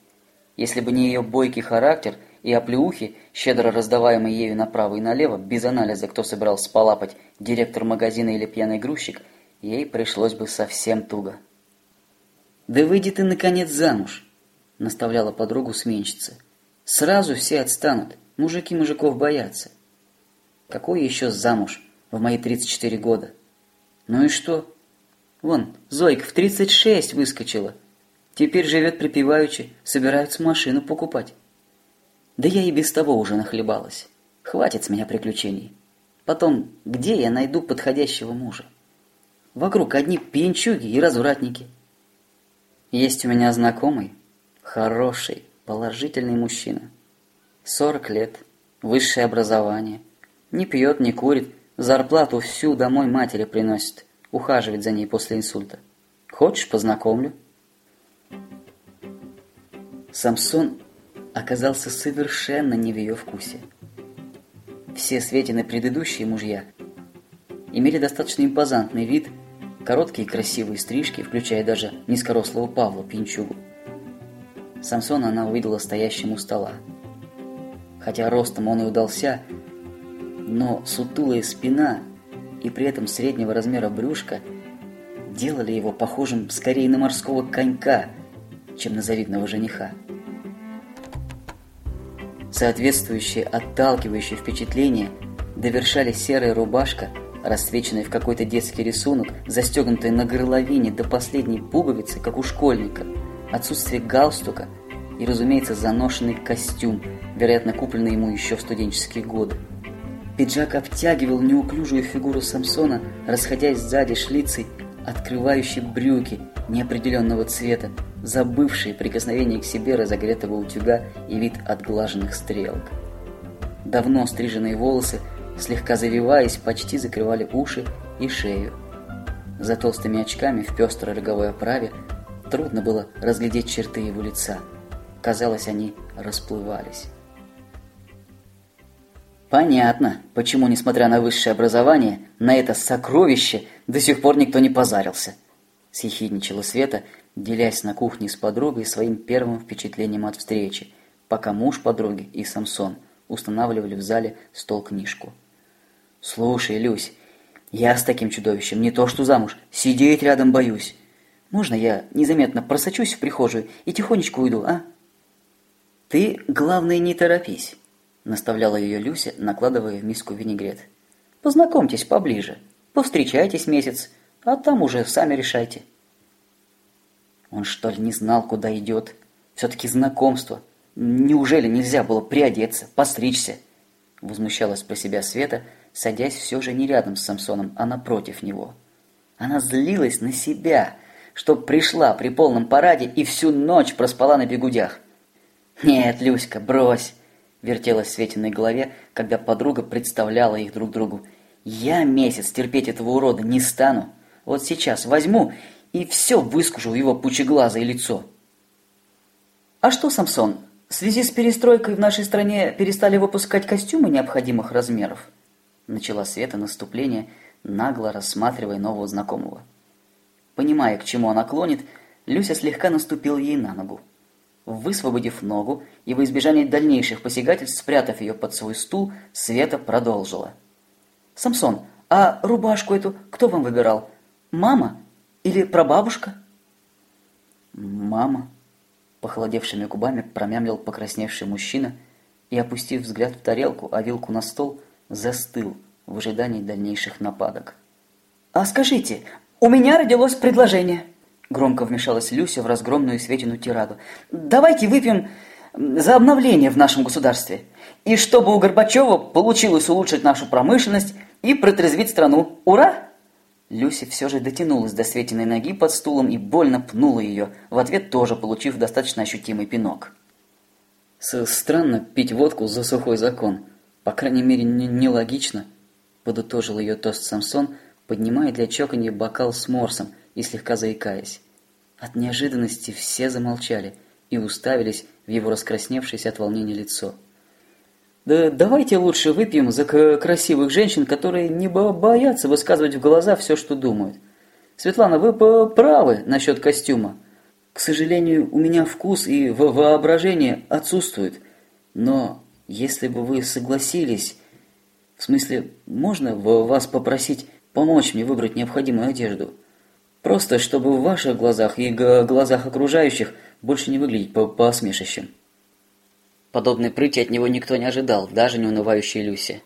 Если бы не ее бойкий характер и оплеухи, щедро раздаваемые ею направо и налево, без анализа, кто собирался полапать, директор магазина или пьяный грузчик, ей пришлось бы совсем туго. «Да выйди ты, наконец, замуж!» – наставляла подругу сменщица – Сразу все отстанут. Мужики мужиков боятся. Какой еще замуж в мои 34 года? Ну и что? Вон, Зойка в 36 выскочила. Теперь живет припеваючи, собираются машину покупать. Да я и без того уже нахлебалась. Хватит с меня приключений. Потом, где я найду подходящего мужа? Вокруг одни пьянчуги и развратники. Есть у меня знакомый, хороший, Положительный мужчина. 40 лет, высшее образование. Не пьет, не курит, зарплату всю домой матери приносит. Ухаживает за ней после инсульта. Хочешь, познакомлю? Самсон оказался совершенно не в ее вкусе. Все Светины предыдущие мужья имели достаточно импозантный вид, короткие красивые стрижки, включая даже низкорослого Павла Пинчугу. Самсон она увидела стоящим у стола. Хотя ростом он и удался, но сутулая спина и при этом среднего размера брюшка делали его похожим скорее на морского конька, чем на завидного жениха. Соответствующие отталкивающие впечатления довершали серая рубашка, расцвеченная в какой-то детский рисунок, застегнутая на горловине до последней пуговицы, как у школьника – отсутствие галстука и, разумеется, заношенный костюм, вероятно, купленный ему еще в студенческие годы. Пиджак обтягивал неуклюжую фигуру Самсона, расходясь сзади шлицей, открывающей брюки неопределенного цвета, забывшие прикосновение к себе разогретого утюга и вид отглаженных стрелок. Давно стриженные волосы, слегка завиваясь, почти закрывали уши и шею. За толстыми очками в пестрой роговой оправе – трудно было разглядеть черты его лица. Казалось, они расплывались. Понятно, почему, несмотря на высшее образование, на это сокровище до сих пор никто не позарился. Съехидничала Света, делясь на кухне с подругой своим первым впечатлением от встречи, пока муж подруги и Самсон устанавливали в зале стол-книжку. «Слушай, Люсь, я с таким чудовищем не то что замуж, сидеть рядом боюсь. Можно я незаметно просочусь в прихожую и тихонечко уйду, а? Ты, главное, не торопись, наставляла ее Люся, накладывая в миску винегрет. Познакомьтесь поближе, повстречайтесь месяц, а там уже сами решайте. Он что ли не знал, куда идет? Все-таки знакомство. Неужели нельзя было приодеться, постричься? Возмущалась про себя Света, садясь все же не рядом с Самсоном, а напротив него. Она злилась на себя, Чтоб пришла при полном параде и всю ночь проспала на бегудях. «Нет, Люська, брось!» – вертелась в Светиной голове, когда подруга представляла их друг другу. «Я месяц терпеть этого урода не стану. Вот сейчас возьму и все выскажу его пучеглазое лицо». «А что, Самсон, в связи с перестройкой в нашей стране перестали выпускать костюмы необходимых размеров?» Начала Света наступление, нагло рассматривая нового знакомого. Понимая, к чему она клонит, Люся слегка наступил ей на ногу. Высвободив ногу и во избежание дальнейших посягательств, спрятав ее под свой стул, Света продолжила. «Самсон, а рубашку эту кто вам выбирал? Мама или прабабушка?» «Мама», — похолодевшими губами промямлил покрасневший мужчина и, опустив взгляд в тарелку, а вилку на стол, застыл в ожидании дальнейших нападок. «А скажите, «У меня родилось предложение», – громко вмешалась Люся в разгромную Светину тираду. «Давайте выпьем за обновление в нашем государстве, и чтобы у Горбачева получилось улучшить нашу промышленность и протрезвить страну. Ура!» Люся все же дотянулась до Светиной ноги под стулом и больно пнула ее, в ответ тоже получив достаточно ощутимый пинок. «Странно пить водку за сухой закон. По крайней мере, нелогично», – подытожил ее тост Самсон – поднимая для чоканья бокал с морсом и слегка заикаясь. От неожиданности все замолчали и уставились в его раскрасневшееся от волнения лицо. «Да давайте лучше выпьем за красивых женщин, которые не боятся высказывать в глаза все, что думают. Светлана, вы правы насчет костюма. К сожалению, у меня вкус и воображение отсутствуют. Но если бы вы согласились... В смысле, можно вас попросить помочь мне выбрать необходимую одежду. Просто, чтобы в ваших глазах и глазах окружающих больше не выглядеть по посмешищем. Подобной прыти от него никто не ожидал, даже не унывающая Люси.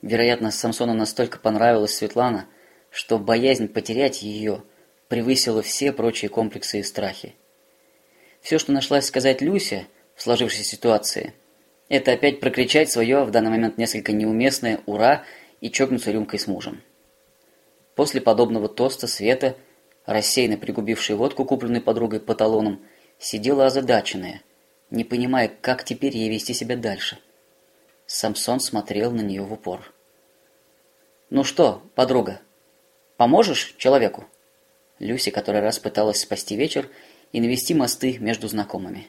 Вероятно, Самсону настолько понравилась Светлана, что боязнь потерять ее превысила все прочие комплексы и страхи. Все, что нашлась сказать Люся в сложившейся ситуации, это опять прокричать свое, в данный момент несколько неуместное «Ура!» и чокнуться рюмкой с мужем. После подобного тоста Света, рассеянно пригубившей водку, купленную подругой по талонам, сидела озадаченная, не понимая, как теперь ей вести себя дальше. Самсон смотрел на нее в упор. «Ну что, подруга, поможешь человеку?» Люси который раз пыталась спасти вечер и навести мосты между знакомыми.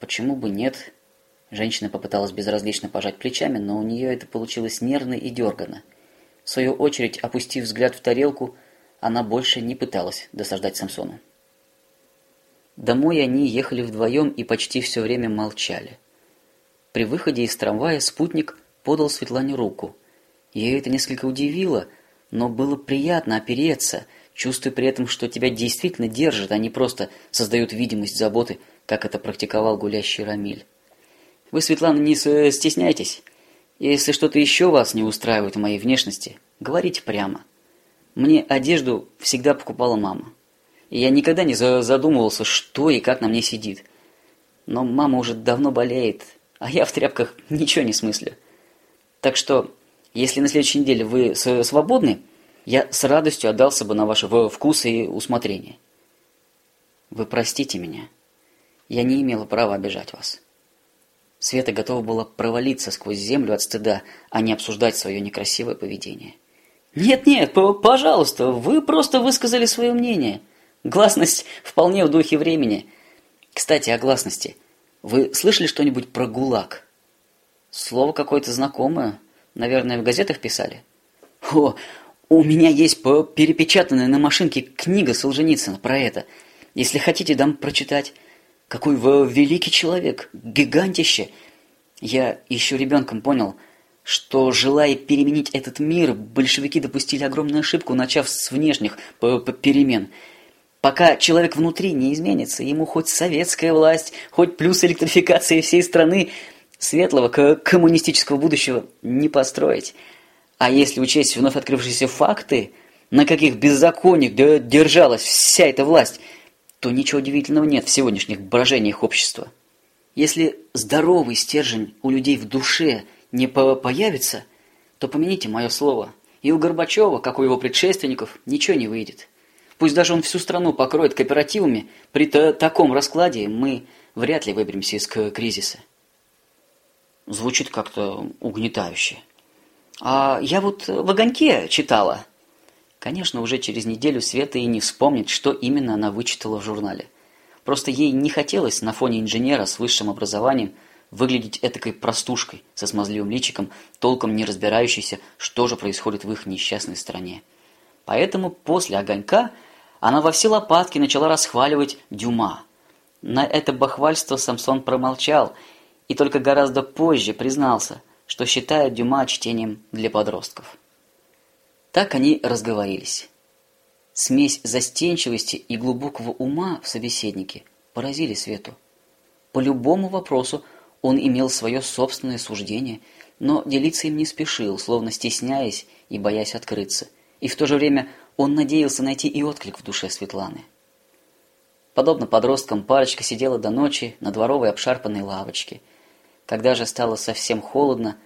«Почему бы нет?» Женщина попыталась безразлично пожать плечами, но у нее это получилось нервно и дергано – свою очередь, опустив взгляд в тарелку, она больше не пыталась досаждать Самсону. Домой они ехали вдвоем и почти все время молчали. При выходе из трамвая спутник подал Светлане руку. Ее это несколько удивило, но было приятно опереться, чувствуя при этом, что тебя действительно держат, а не просто создают видимость заботы, как это практиковал гулящий Рамиль. «Вы, Светлана, не э, стесняйтесь. Если что-то еще вас не устраивает в моей внешности, говорите прямо. Мне одежду всегда покупала мама. И я никогда не задумывался, что и как на мне сидит. Но мама уже давно болеет, а я в тряпках ничего не смыслю. Так что, если на следующей неделе вы свободны, я с радостью отдался бы на ваши вкусы и усмотрение. Вы простите меня. Я не имела права обижать вас. Света готова была провалиться сквозь землю от стыда, а не обсуждать свое некрасивое поведение. «Нет-нет, пожалуйста, вы просто высказали свое мнение. Гласность вполне в духе времени. Кстати, о гласности. Вы слышали что-нибудь про ГУЛАГ?» «Слово какое-то знакомое. Наверное, в газетах писали?» «О, у меня есть перепечатанная на машинке книга Солженицына про это. Если хотите, дам прочитать. Какой вы великий человек, гигантище! Я еще ребенком понял, что, желая переменить этот мир, большевики допустили огромную ошибку, начав с внешних перемен. Пока человек внутри не изменится, ему хоть советская власть, хоть плюс электрификации всей страны, светлого коммунистического будущего не построить. А если учесть вновь открывшиеся факты, на каких беззакониях держалась вся эта власть – то ничего удивительного нет в сегодняшних брожениях общества. Если здоровый стержень у людей в душе не по появится, то помяните мое слово, и у Горбачева, как у его предшественников, ничего не выйдет. Пусть даже он всю страну покроет кооперативами, при таком раскладе мы вряд ли выберемся из кризиса. Звучит как-то угнетающе. А я вот в «Огоньке» читала – Конечно, уже через неделю Света и не вспомнит, что именно она вычитала в журнале. Просто ей не хотелось на фоне инженера с высшим образованием выглядеть этакой простушкой со смазливым личиком, толком не разбирающейся, что же происходит в их несчастной стране. Поэтому после огонька она во все лопатки начала расхваливать Дюма. На это бахвальство Самсон промолчал и только гораздо позже признался, что считает Дюма чтением для подростков. Так они разговорились. Смесь застенчивости и глубокого ума в собеседнике поразили Свету. По любому вопросу он имел свое собственное суждение, но делиться им не спешил, словно стесняясь и боясь открыться. И в то же время он надеялся найти и отклик в душе Светланы. Подобно подросткам, парочка сидела до ночи на дворовой обшарпанной лавочке. Когда же стало совсем холодно,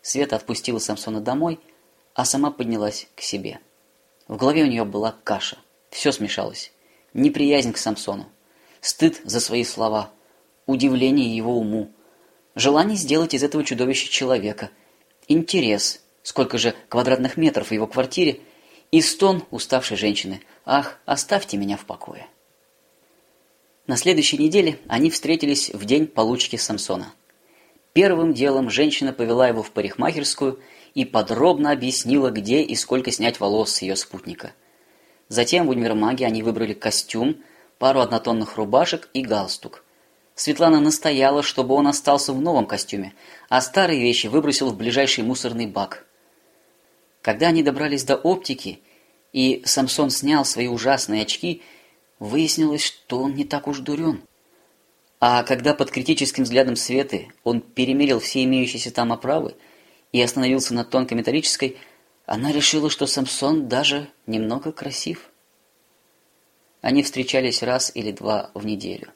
Света отпустила Самсона домой – а сама поднялась к себе. В голове у нее была каша. Все смешалось. Неприязнь к Самсону. Стыд за свои слова. Удивление его уму. Желание сделать из этого чудовища человека. Интерес. Сколько же квадратных метров в его квартире. И стон уставшей женщины. «Ах, оставьте меня в покое». На следующей неделе они встретились в день получки Самсона. Первым делом женщина повела его в парикмахерскую – и подробно объяснила, где и сколько снять волос с ее спутника. Затем в универмаге они выбрали костюм, пару однотонных рубашек и галстук. Светлана настояла, чтобы он остался в новом костюме, а старые вещи выбросил в ближайший мусорный бак. Когда они добрались до оптики, и Самсон снял свои ужасные очки, выяснилось, что он не так уж дурен. А когда под критическим взглядом Светы он перемерил все имеющиеся там оправы, и остановился на тонкой металлической, она решила, что Самсон даже немного красив. Они встречались раз или два в неделю.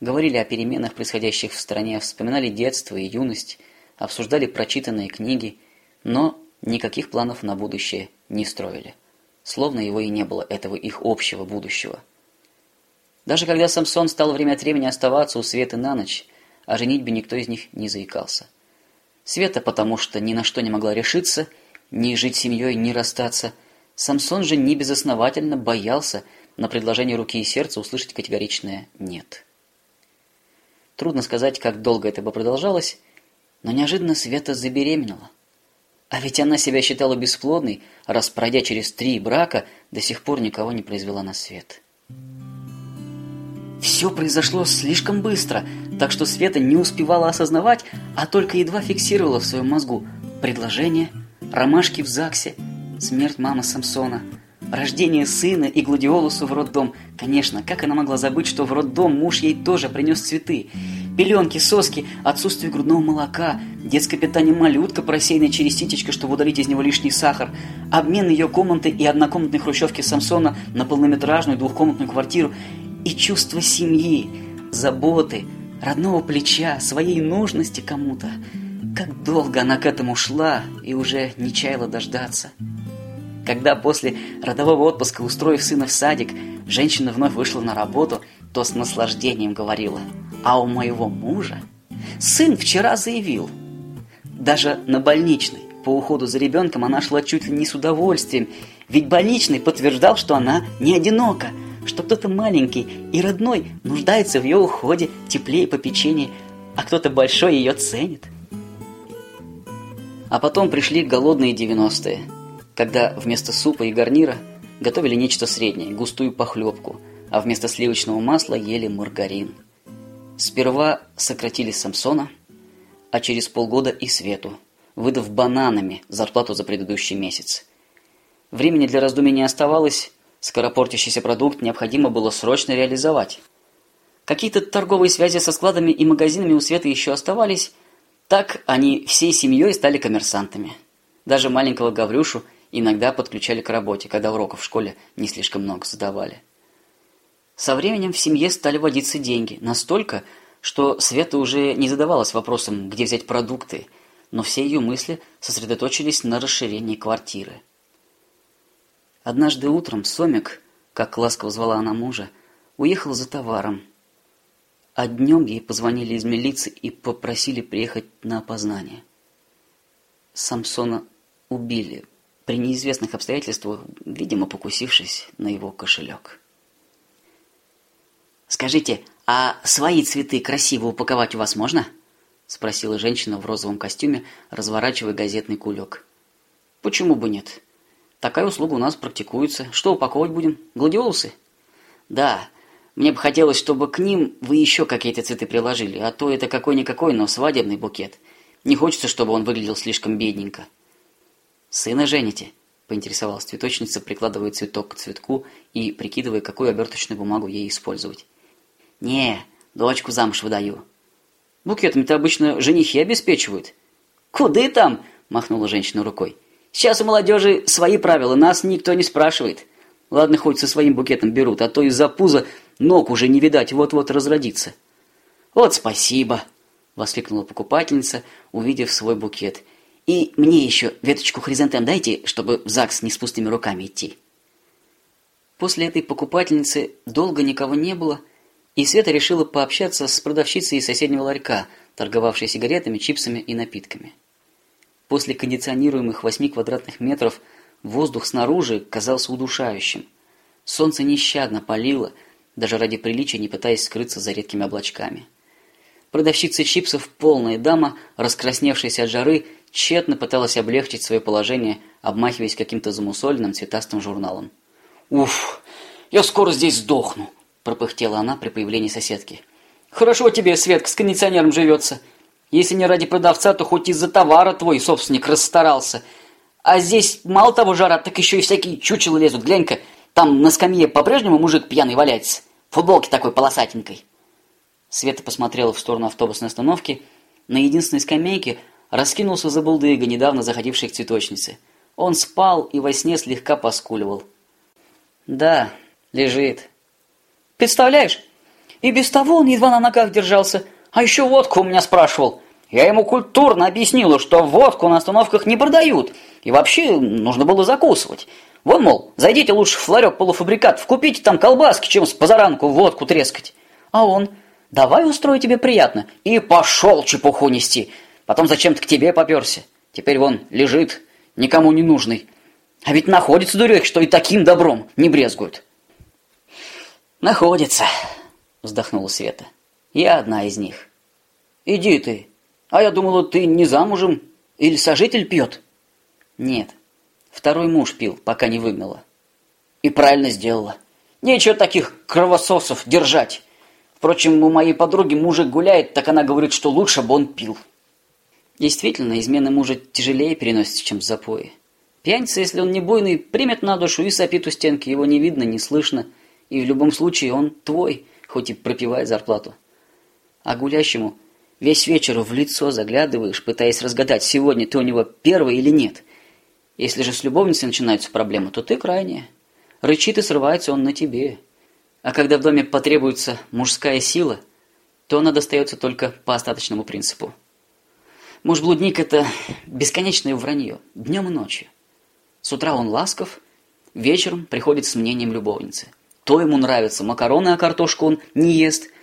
Говорили о переменах, происходящих в стране, вспоминали детство и юность, обсуждали прочитанные книги, но никаких планов на будущее не строили. Словно его и не было, этого их общего будущего. Даже когда Самсон стал время от времени оставаться у Светы на ночь, о женитьбе никто из них не заикался – Света, потому что ни на что не могла решиться, ни жить семьей, ни расстаться. Самсон же не безосновательно боялся на предложение руки и сердца услышать категоричное «нет». Трудно сказать, как долго это бы продолжалось, но неожиданно Света забеременела. А ведь она себя считала бесплодной, раз, пройдя через три брака, до сих пор никого не произвела на свет. Все произошло слишком быстро, так что Света не успевала осознавать, а только едва фиксировала в своем мозгу предложение, ромашки в ЗАГСе, смерть мамы Самсона, рождение сына и гладиолусу в роддом. Конечно, как она могла забыть, что в роддом муж ей тоже принес цветы? Пеленки, соски, отсутствие грудного молока, детское питание малютка, просеянная через ситечко, чтобы удалить из него лишний сахар, обмен ее комнаты и однокомнатной хрущевки Самсона на полнометражную двухкомнатную квартиру – и чувство семьи, заботы, родного плеча, своей нужности кому-то. Как долго она к этому шла и уже не чаяла дождаться. Когда после родового отпуска, устроив сына в садик, женщина вновь вышла на работу, то с наслаждением говорила «А у моего мужа?» Сын вчера заявил. Даже на больничной по уходу за ребенком она шла чуть ли не с удовольствием, ведь больничный подтверждал, что она не одинока – что кто-то маленький и родной нуждается в ее уходе, тепле и попечении, а кто-то большой ее ценит. А потом пришли голодные 90-е, когда вместо супа и гарнира готовили нечто среднее, густую похлебку, а вместо сливочного масла ели маргарин. Сперва сократили Самсона, а через полгода и Свету, выдав бананами зарплату за предыдущий месяц. Времени для раздумий не оставалось, Скоропортящийся продукт необходимо было срочно реализовать. Какие-то торговые связи со складами и магазинами у Светы еще оставались, так они всей семьей стали коммерсантами. Даже маленького Гаврюшу иногда подключали к работе, когда уроков в школе не слишком много задавали. Со временем в семье стали водиться деньги, настолько, что Света уже не задавалась вопросом, где взять продукты, но все ее мысли сосредоточились на расширении квартиры – Однажды утром Сомик, как ласково звала она мужа, уехал за товаром. А днем ей позвонили из милиции и попросили приехать на опознание. Самсона убили при неизвестных обстоятельствах, видимо, покусившись на его кошелек. «Скажите, а свои цветы красиво упаковать у вас можно?» – спросила женщина в розовом костюме, разворачивая газетный кулек. «Почему бы нет?» Такая услуга у нас практикуется. Что упаковывать будем? Гладиолусы? Да. Мне бы хотелось, чтобы к ним вы еще какие-то цветы приложили, а то это какой-никакой, но свадебный букет. Не хочется, чтобы он выглядел слишком бедненько. Сына жените? Поинтересовалась цветочница, прикладывая цветок к цветку и прикидывая, какую оберточную бумагу ей использовать. Не, дочку замуж выдаю. Букетами-то обычно женихи обеспечивают. Куды там? Махнула женщина рукой. Сейчас у молодежи свои правила, нас никто не спрашивает. Ладно, хоть со своим букетом берут, а то из-за пуза ног уже не видать, вот-вот разродится. «Вот спасибо!» — воскликнула покупательница, увидев свой букет. «И мне еще веточку хризантем дайте, чтобы в ЗАГС не с пустыми руками идти». После этой покупательницы долго никого не было, и Света решила пообщаться с продавщицей из соседнего ларька, торговавшей сигаретами, чипсами и напитками. После кондиционируемых 8 квадратных метров воздух снаружи казался удушающим. Солнце нещадно палило, даже ради приличия не пытаясь скрыться за редкими облачками. Продавщица чипсов, полная дама, раскрасневшаяся от жары, тщетно пыталась облегчить свое положение, обмахиваясь каким-то замусоленным цветастым журналом. «Уф, я скоро здесь сдохну!» – пропыхтела она при появлении соседки. «Хорошо тебе, Светка, с кондиционером живется!» Если не ради продавца, то хоть из-за товара твой собственник расстарался. А здесь мало того жара, так еще и всякие чучелы лезут. Глянь-ка, там на скамье по-прежнему мужик пьяный валяется. В футболке такой полосатенькой. Света посмотрела в сторону автобусной остановки. На единственной скамейке раскинулся забулдыга, недавно заходивший к цветочнице. Он спал и во сне слегка поскуливал. «Да, лежит». «Представляешь, и без того он едва на ногах держался». А еще водку у меня спрашивал. Я ему культурно объяснила, что водку на остановках не продают, и вообще нужно было закусывать. Вон, мол, зайдите лучше в ларек полуфабрикатов, купите там колбаски, чем с позаранку водку трескать. А он, давай устрою тебе приятно, и пошел чепуху нести. Потом зачем-то к тебе поперся. Теперь вон лежит, никому не нужный. А ведь находится дурек, что и таким добром не брезгуют. «Находится», — вздохнула Света. Я одна из них. «Иди ты! А я думала, ты не замужем? Или сожитель пьет?» «Нет. Второй муж пил, пока не выгнала». «И правильно сделала. Нечего таких кровососов держать. Впрочем, у моей подруги мужик гуляет, так она говорит, что лучше бы он пил». Действительно, измены мужа тяжелее переносятся, чем запои. Пьяница, если он не буйный, примет на душу и сопит у стенки, его не видно, не слышно, и в любом случае он твой, хоть и пропивает зарплату. А огулящему весь вечер в лицо заглядываешь, пытаясь разгадать, сегодня ты у него первый или нет. Если же с любовницей начинаются проблемы, то ты крайняя. Рычит и срывается он на тебе. А когда в доме потребуется мужская сила, то она достается только по остаточному принципу. Муж-блудник – это бесконечное вранье, днем и ночью. С утра он ласков, вечером приходит с мнением любовницы. То ему нравится макароны, а картошку он не ест –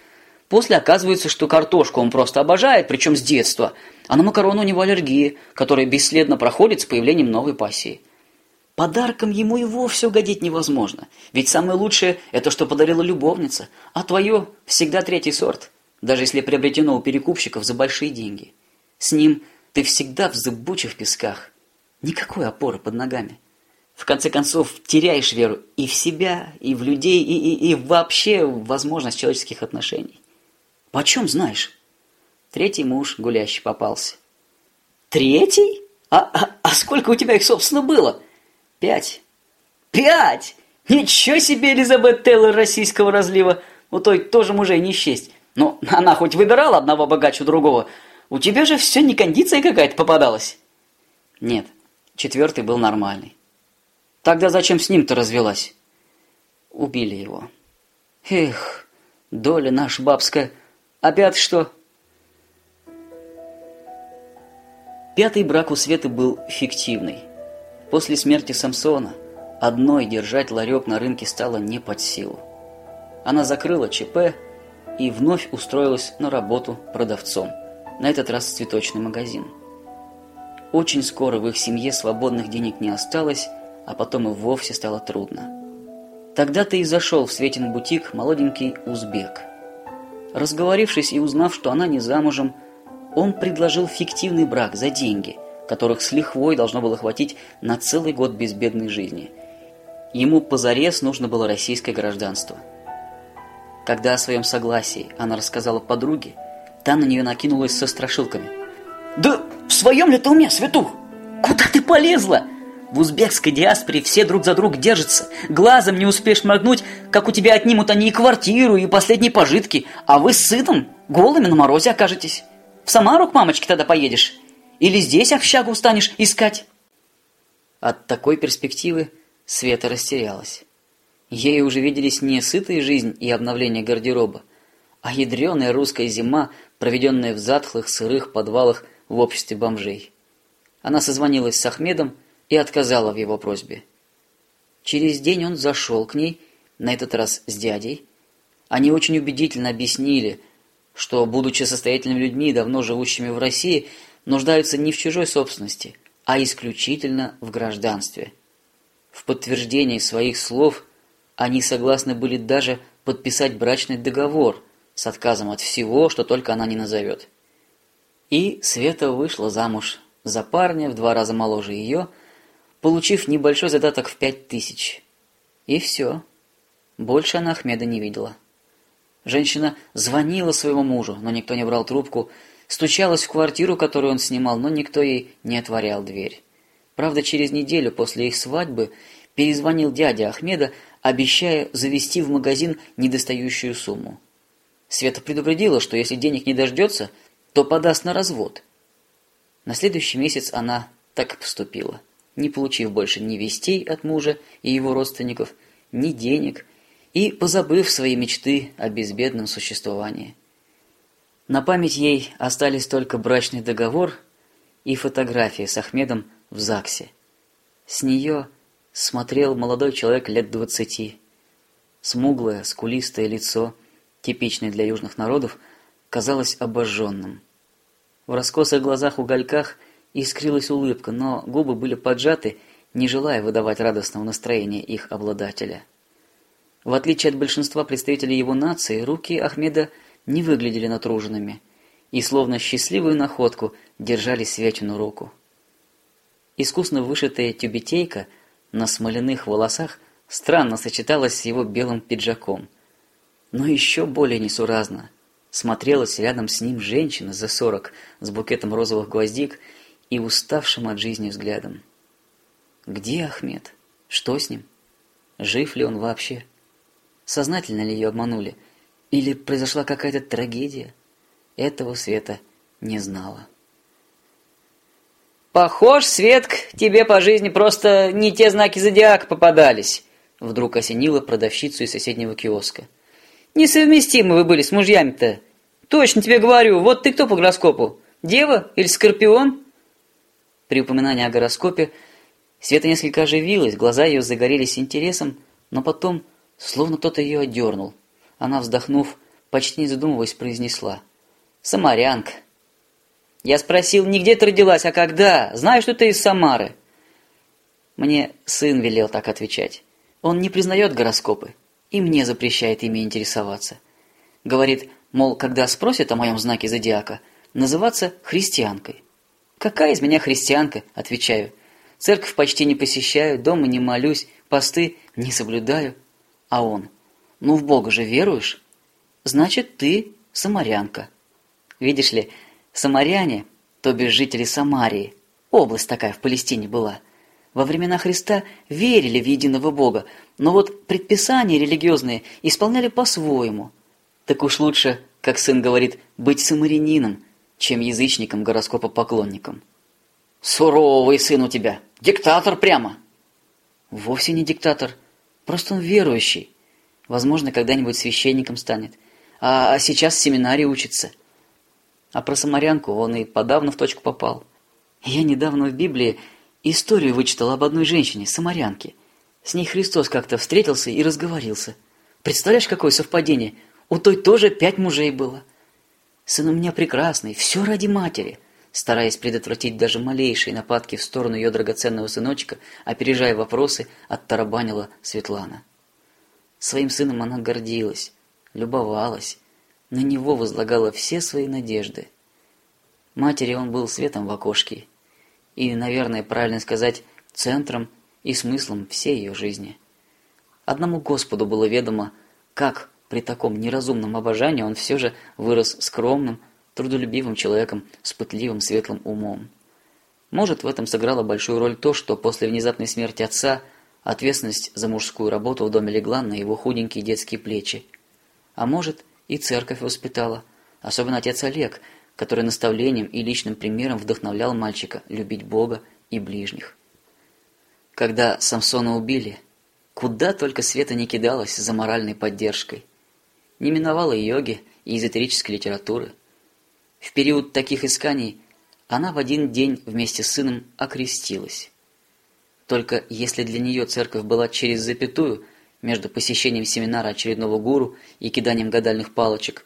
После оказывается, что картошку он просто обожает, причем с детства, а на макароны у него аллергия, которая бесследно проходит с появлением новой пассии. Подарком ему и вовсе угодить невозможно, ведь самое лучшее – это что подарила любовница, а твое – всегда третий сорт, даже если приобретено у перекупщиков за большие деньги. С ним ты всегда в зыбучих песках, никакой опоры под ногами. В конце концов, теряешь веру и в себя, и в людей, и, и, и вообще в возможность человеческих отношений. «Почем знаешь?» Третий муж гулящий попался. «Третий? А, а, а сколько у тебя их, собственно, было?» «Пять». «Пять? Ничего себе, Элизабет Тейлор российского разлива! У той тоже мужей не счесть. Но ну, она хоть выбирала одного богаче другого. У тебя же все не кондиция какая-то попадалась». «Нет, четвертый был нормальный». «Тогда зачем с ним-то развелась?» «Убили его». «Эх, доля наша бабская...» А Опять что? Пятый брак у Светы был фиктивный. После смерти Самсона одной держать ларек на рынке стало не под силу. Она закрыла ЧП и вновь устроилась на работу продавцом, на этот раз в цветочный магазин. Очень скоро в их семье свободных денег не осталось, а потом и вовсе стало трудно. Тогда-то и зашел в Светин бутик молоденький узбек – Разговорившись и узнав, что она не замужем, он предложил фиктивный брак за деньги, которых с лихвой должно было хватить на целый год безбедной жизни. Ему позарез нужно было российское гражданство. Когда о своем согласии она рассказала подруге, та на нее накинулась со страшилками. «Да в своем ли ты уме, святух? Куда ты полезла?» В узбекской диаспоре все друг за друг держатся. Глазом не успеешь моргнуть, как у тебя отнимут они и квартиру, и последние пожитки, а вы с сытым, голыми на морозе окажетесь. В Самару к мамочке тогда поедешь? Или здесь общагу станешь искать?» От такой перспективы Света растерялась. Ей уже виделись не сытая жизнь и обновление гардероба, а ядреная русская зима, проведенная в затхлых сырых подвалах в обществе бомжей. Она созвонилась с Ахмедом, и отказала в его просьбе. Через день он зашел к ней, на этот раз с дядей. Они очень убедительно объяснили, что, будучи состоятельными людьми, давно живущими в России, нуждаются не в чужой собственности, а исключительно в гражданстве. В подтверждение своих слов они согласны были даже подписать брачный договор с отказом от всего, что только она не назовет. И Света вышла замуж за парня в два раза моложе ее – получив небольшой задаток в пять тысяч. И все. Больше она Ахмеда не видела. Женщина звонила своему мужу, но никто не брал трубку, стучалась в квартиру, которую он снимал, но никто ей не отворял дверь. Правда, через неделю после их свадьбы перезвонил дядя Ахмеда, обещая завести в магазин недостающую сумму. Света предупредила, что если денег не дождется, то подаст на развод. На следующий месяц она так и поступила не получив больше ни вестей от мужа и его родственников, ни денег, и позабыв свои мечты о безбедном существовании. На память ей остались только брачный договор и фотографии с Ахмедом в ЗАГСе. С нее смотрел молодой человек лет двадцати. Смуглое, скулистое лицо, типичное для южных народов, казалось обожженным. В раскосых глазах-угольках – искрилась улыбка, но губы были поджаты, не желая выдавать радостного настроения их обладателя. В отличие от большинства представителей его нации, руки Ахмеда не выглядели натруженными и, словно счастливую находку, держали Светину руку. Искусно вышитая тюбетейка на смоляных волосах странно сочеталась с его белым пиджаком, но еще более несуразно – смотрелась рядом с ним женщина за сорок с букетом розовых гвоздик и уставшим от жизни взглядом. Где Ахмед? Что с ним? Жив ли он вообще? Сознательно ли ее обманули? Или произошла какая-то трагедия? Этого Света не знала. «Похож, Светк, тебе по жизни просто не те знаки зодиака попадались!» Вдруг осенила продавщицу из соседнего киоска. «Несовместимы вы были с мужьями-то! Точно тебе говорю, вот ты кто по гороскопу? Дева или Скорпион?» При упоминании о гороскопе Света несколько оживилась, глаза ее загорелись интересом, но потом, словно кто-то ее одернул. Она, вздохнув, почти не задумываясь, произнесла. «Самарянка!» Я спросил, не где ты родилась, а когда? Знаю, что ты из Самары. Мне сын велел так отвечать. Он не признает гороскопы и мне запрещает ими интересоваться. Говорит, мол, когда спросят о моем знаке зодиака, называться христианкой. Какая из меня христианка, отвечаю. Церковь почти не посещаю, дома не молюсь, посты не соблюдаю. А он, ну в Бога же веруешь? Значит, ты самарянка. Видишь ли, самаряне, то бишь жители Самарии, область такая в Палестине была, во времена Христа верили в единого Бога, но вот предписания религиозные исполняли по-своему. Так уж лучше, как сын говорит, быть самарянином – чем язычником гороскопа поклонником. «Суровый сын у тебя! Диктатор прямо!» «Вовсе не диктатор. Просто он верующий. Возможно, когда-нибудь священником станет. А, а, сейчас в семинарии учится». А про самарянку он и подавно в точку попал. Я недавно в Библии историю вычитал об одной женщине, самарянке. С ней Христос как-то встретился и разговорился. Представляешь, какое совпадение? У той тоже пять мужей было. Сын у меня прекрасный, все ради матери. Стараясь предотвратить даже малейшие нападки в сторону ее драгоценного сыночка, опережая вопросы, оттарабанила Светлана. Своим сыном она гордилась, любовалась, на него возлагала все свои надежды. Матери он был светом в окошке и, наверное, правильно сказать, центром и смыслом всей ее жизни. Одному Господу было ведомо, как При таком неразумном обожании он все же вырос скромным, трудолюбивым человеком с пытливым светлым умом. Может, в этом сыграло большую роль то, что после внезапной смерти отца ответственность за мужскую работу в доме легла на его худенькие детские плечи. А может, и церковь воспитала, особенно отец Олег, который наставлением и личным примером вдохновлял мальчика любить Бога и ближних. Когда Самсона убили, куда только Света не кидалась за моральной поддержкой не миновала и йоги, и эзотерической литературы. В период таких исканий она в один день вместе с сыном окрестилась. Только если для нее церковь была через запятую между посещением семинара очередного гуру и киданием гадальных палочек,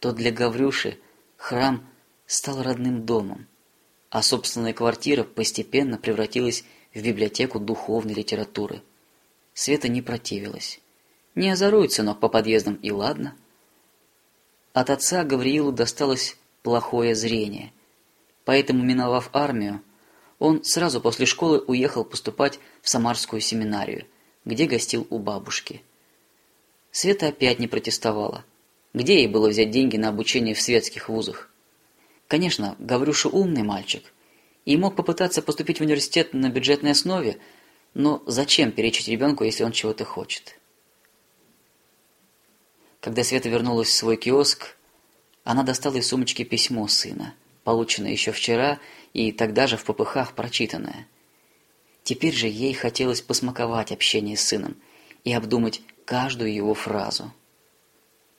то для Гаврюши храм стал родным домом, а собственная квартира постепенно превратилась в библиотеку духовной литературы. Света не противилась. Не озорует сынок по подъездам, и ладно. От отца Гавриилу досталось плохое зрение. Поэтому, миновав армию, он сразу после школы уехал поступать в Самарскую семинарию, где гостил у бабушки. Света опять не протестовала. Где ей было взять деньги на обучение в светских вузах? Конечно, Гаврюша умный мальчик и мог попытаться поступить в университет на бюджетной основе, но зачем перечить ребенку, если он чего-то хочет? Когда Света вернулась в свой киоск, она достала из сумочки письмо сына, полученное еще вчера и тогда же в попыхах прочитанное. Теперь же ей хотелось посмаковать общение с сыном и обдумать каждую его фразу.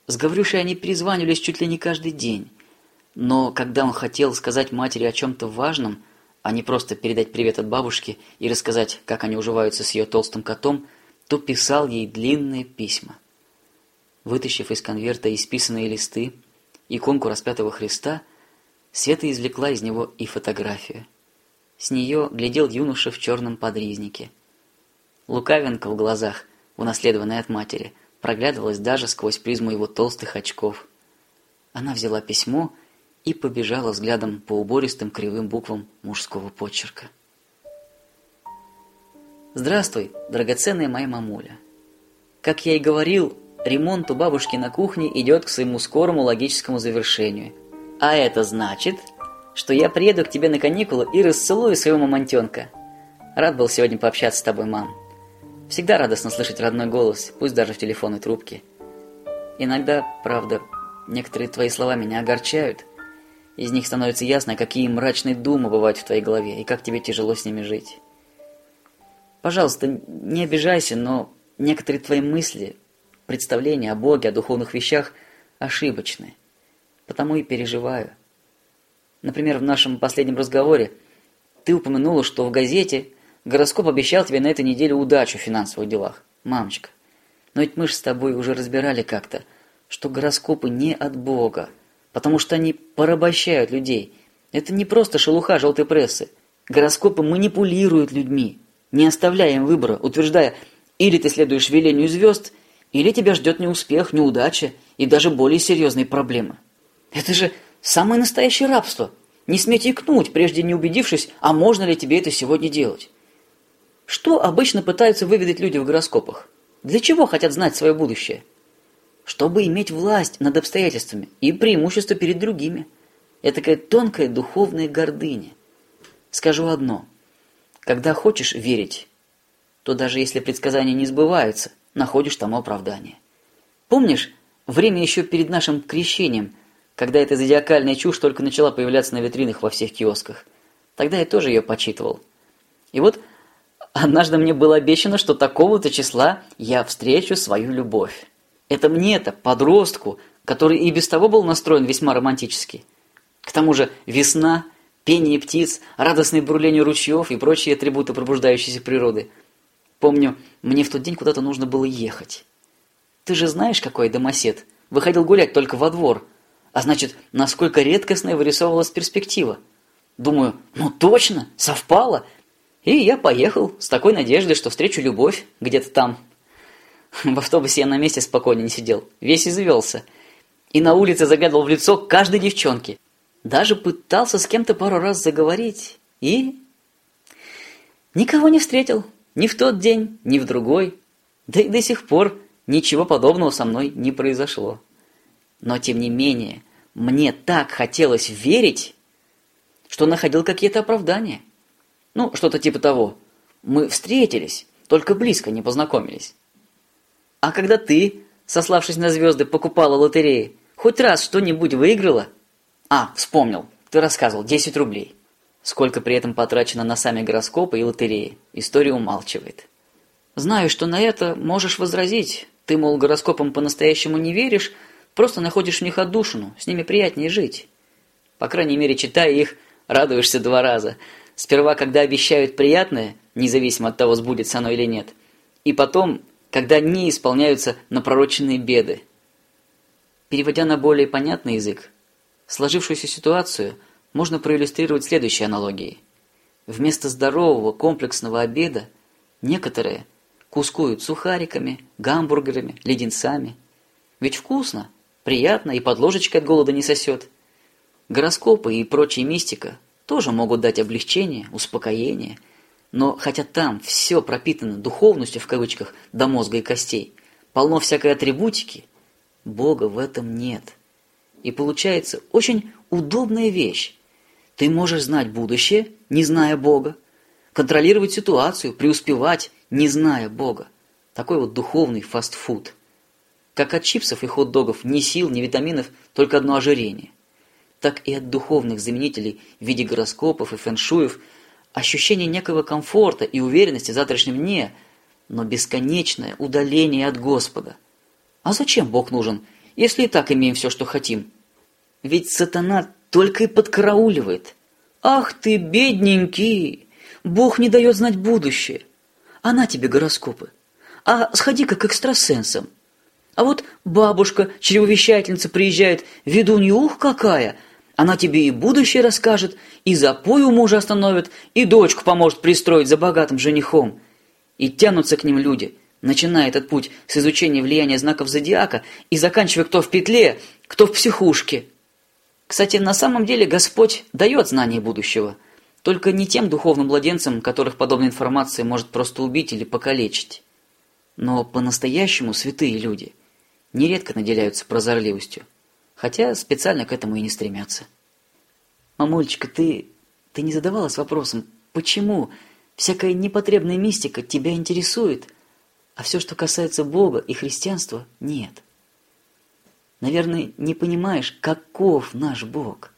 С Гаврюшей они перезванивались чуть ли не каждый день, но когда он хотел сказать матери о чем-то важном, а не просто передать привет от бабушки и рассказать, как они уживаются с ее толстым котом, то писал ей длинные письма – вытащив из конверта исписанные листы, иконку распятого Христа, Света извлекла из него и фотографию. С нее глядел юноша в черном подвизнике. Лукавенка в глазах, унаследованная от матери, проглядывалась даже сквозь призму его толстых очков. Она взяла письмо и побежала взглядом по убористым кривым буквам мужского почерка. «Здравствуй, драгоценная моя мамуля. Как я и говорил, Ремонт у бабушки на кухне идет к своему скорому логическому завершению. А это значит, что я приеду к тебе на каникулы и расцелую своего мамонтенка. Рад был сегодня пообщаться с тобой, мам. Всегда радостно слышать родной голос, пусть даже в телефонной трубке. Иногда, правда, некоторые твои слова меня огорчают. Из них становится ясно, какие мрачные думы бывают в твоей голове и как тебе тяжело с ними жить. Пожалуйста, не обижайся, но некоторые твои мысли представления о Боге, о духовных вещах ошибочны. Потому и переживаю. Например, в нашем последнем разговоре ты упомянула, что в газете гороскоп обещал тебе на этой неделе удачу в финансовых делах. Мамочка, но ведь мы же с тобой уже разбирали как-то, что гороскопы не от Бога, потому что они порабощают людей. Это не просто шелуха желтой прессы. Гороскопы манипулируют людьми, не оставляя им выбора, утверждая, или ты следуешь велению звезд, или тебя ждет неуспех, неудача и даже более серьезные проблемы. Это же самое настоящее рабство. Не сметь икнуть, прежде не убедившись, а можно ли тебе это сегодня делать. Что обычно пытаются выведать люди в гороскопах? Для чего хотят знать свое будущее? Чтобы иметь власть над обстоятельствами и преимущество перед другими. Это такая тонкая духовная гордыня. Скажу одно. Когда хочешь верить, то даже если предсказания не сбываются, находишь тому оправдание. Помнишь, время еще перед нашим крещением, когда эта зодиакальная чушь только начала появляться на витринах во всех киосках? Тогда я тоже ее почитывал. И вот однажды мне было обещано, что такого-то числа я встречу свою любовь. Это мне-то, подростку, который и без того был настроен весьма романтически. К тому же весна, пение птиц, радостное бурление ручьев и прочие атрибуты пробуждающейся природы – Помню, мне в тот день куда-то нужно было ехать. Ты же знаешь, какой домосед. Выходил гулять только во двор. А значит, насколько редкостная вырисовывалась перспектива. Думаю, ну точно, совпало. И я поехал с такой надеждой, что встречу любовь где-то там. В автобусе я на месте спокойно не сидел, весь извелся. И на улице заглядывал в лицо каждой девчонке. Даже пытался с кем-то пару раз заговорить. И... Никого не встретил. Ни в тот день, ни в другой. Да и до сих пор ничего подобного со мной не произошло. Но тем не менее, мне так хотелось верить, что находил какие-то оправдания. Ну, что-то типа того. Мы встретились, только близко не познакомились. А когда ты, сославшись на звезды, покупала лотереи, хоть раз что-нибудь Сколько при этом потрачено на сами гороскопы и лотереи, история умалчивает. Знаю, что на это можешь возразить. Ты, мол, гороскопам по-настоящему не веришь, просто находишь в них отдушину, с ними приятнее жить. По крайней мере, читая их, радуешься два раза. Сперва, когда обещают приятное, независимо от того, сбудется оно или нет. И потом, когда не исполняются напророченные беды. Переводя на более понятный язык, сложившуюся ситуацию – можно проиллюстрировать следующей аналогией. Вместо здорового комплексного обеда некоторые кускуют сухариками, гамбургерами, леденцами. Ведь вкусно, приятно и под ложечкой от голода не сосет. Гороскопы и прочая мистика тоже могут дать облегчение, успокоение. Но хотя там все пропитано «духовностью» в кавычках до мозга и костей, полно всякой атрибутики, Бога в этом нет. И получается очень удобная вещь, ты можешь знать будущее, не зная Бога, контролировать ситуацию, преуспевать, не зная Бога. Такой вот духовный фастфуд. Как от чипсов и хот-догов ни сил, ни витаминов, только одно ожирение. Так и от духовных заменителей в виде гороскопов и фэншуев ощущение некого комфорта и уверенности в завтрашнем дне, но бесконечное удаление от Господа. А зачем Бог нужен, если и так имеем все, что хотим? Ведь сатана только и подкарауливает. Ах ты, бедненький! Бог не дает знать будущее. Она а тебе гороскопы. А сходи-ка к экстрасенсам. А вот бабушка, чревовещательница, приезжает, ведунья ух какая! Она тебе и будущее расскажет, и запой у мужа остановит, и дочку поможет пристроить за богатым женихом. И тянутся к ним люди – начиная этот путь с изучения влияния знаков зодиака и заканчивая кто в петле, кто в психушке. Кстати, на самом деле Господь дает знание будущего, только не тем духовным младенцам, которых подобная информация может просто убить или покалечить. Но по-настоящему святые люди нередко наделяются прозорливостью, хотя специально к этому и не стремятся. «Мамульчика, ты... ты не задавалась вопросом, почему всякая непотребная мистика тебя интересует, а все, что касается Бога и христианства, нет?» наверное, не понимаешь, каков наш Бог.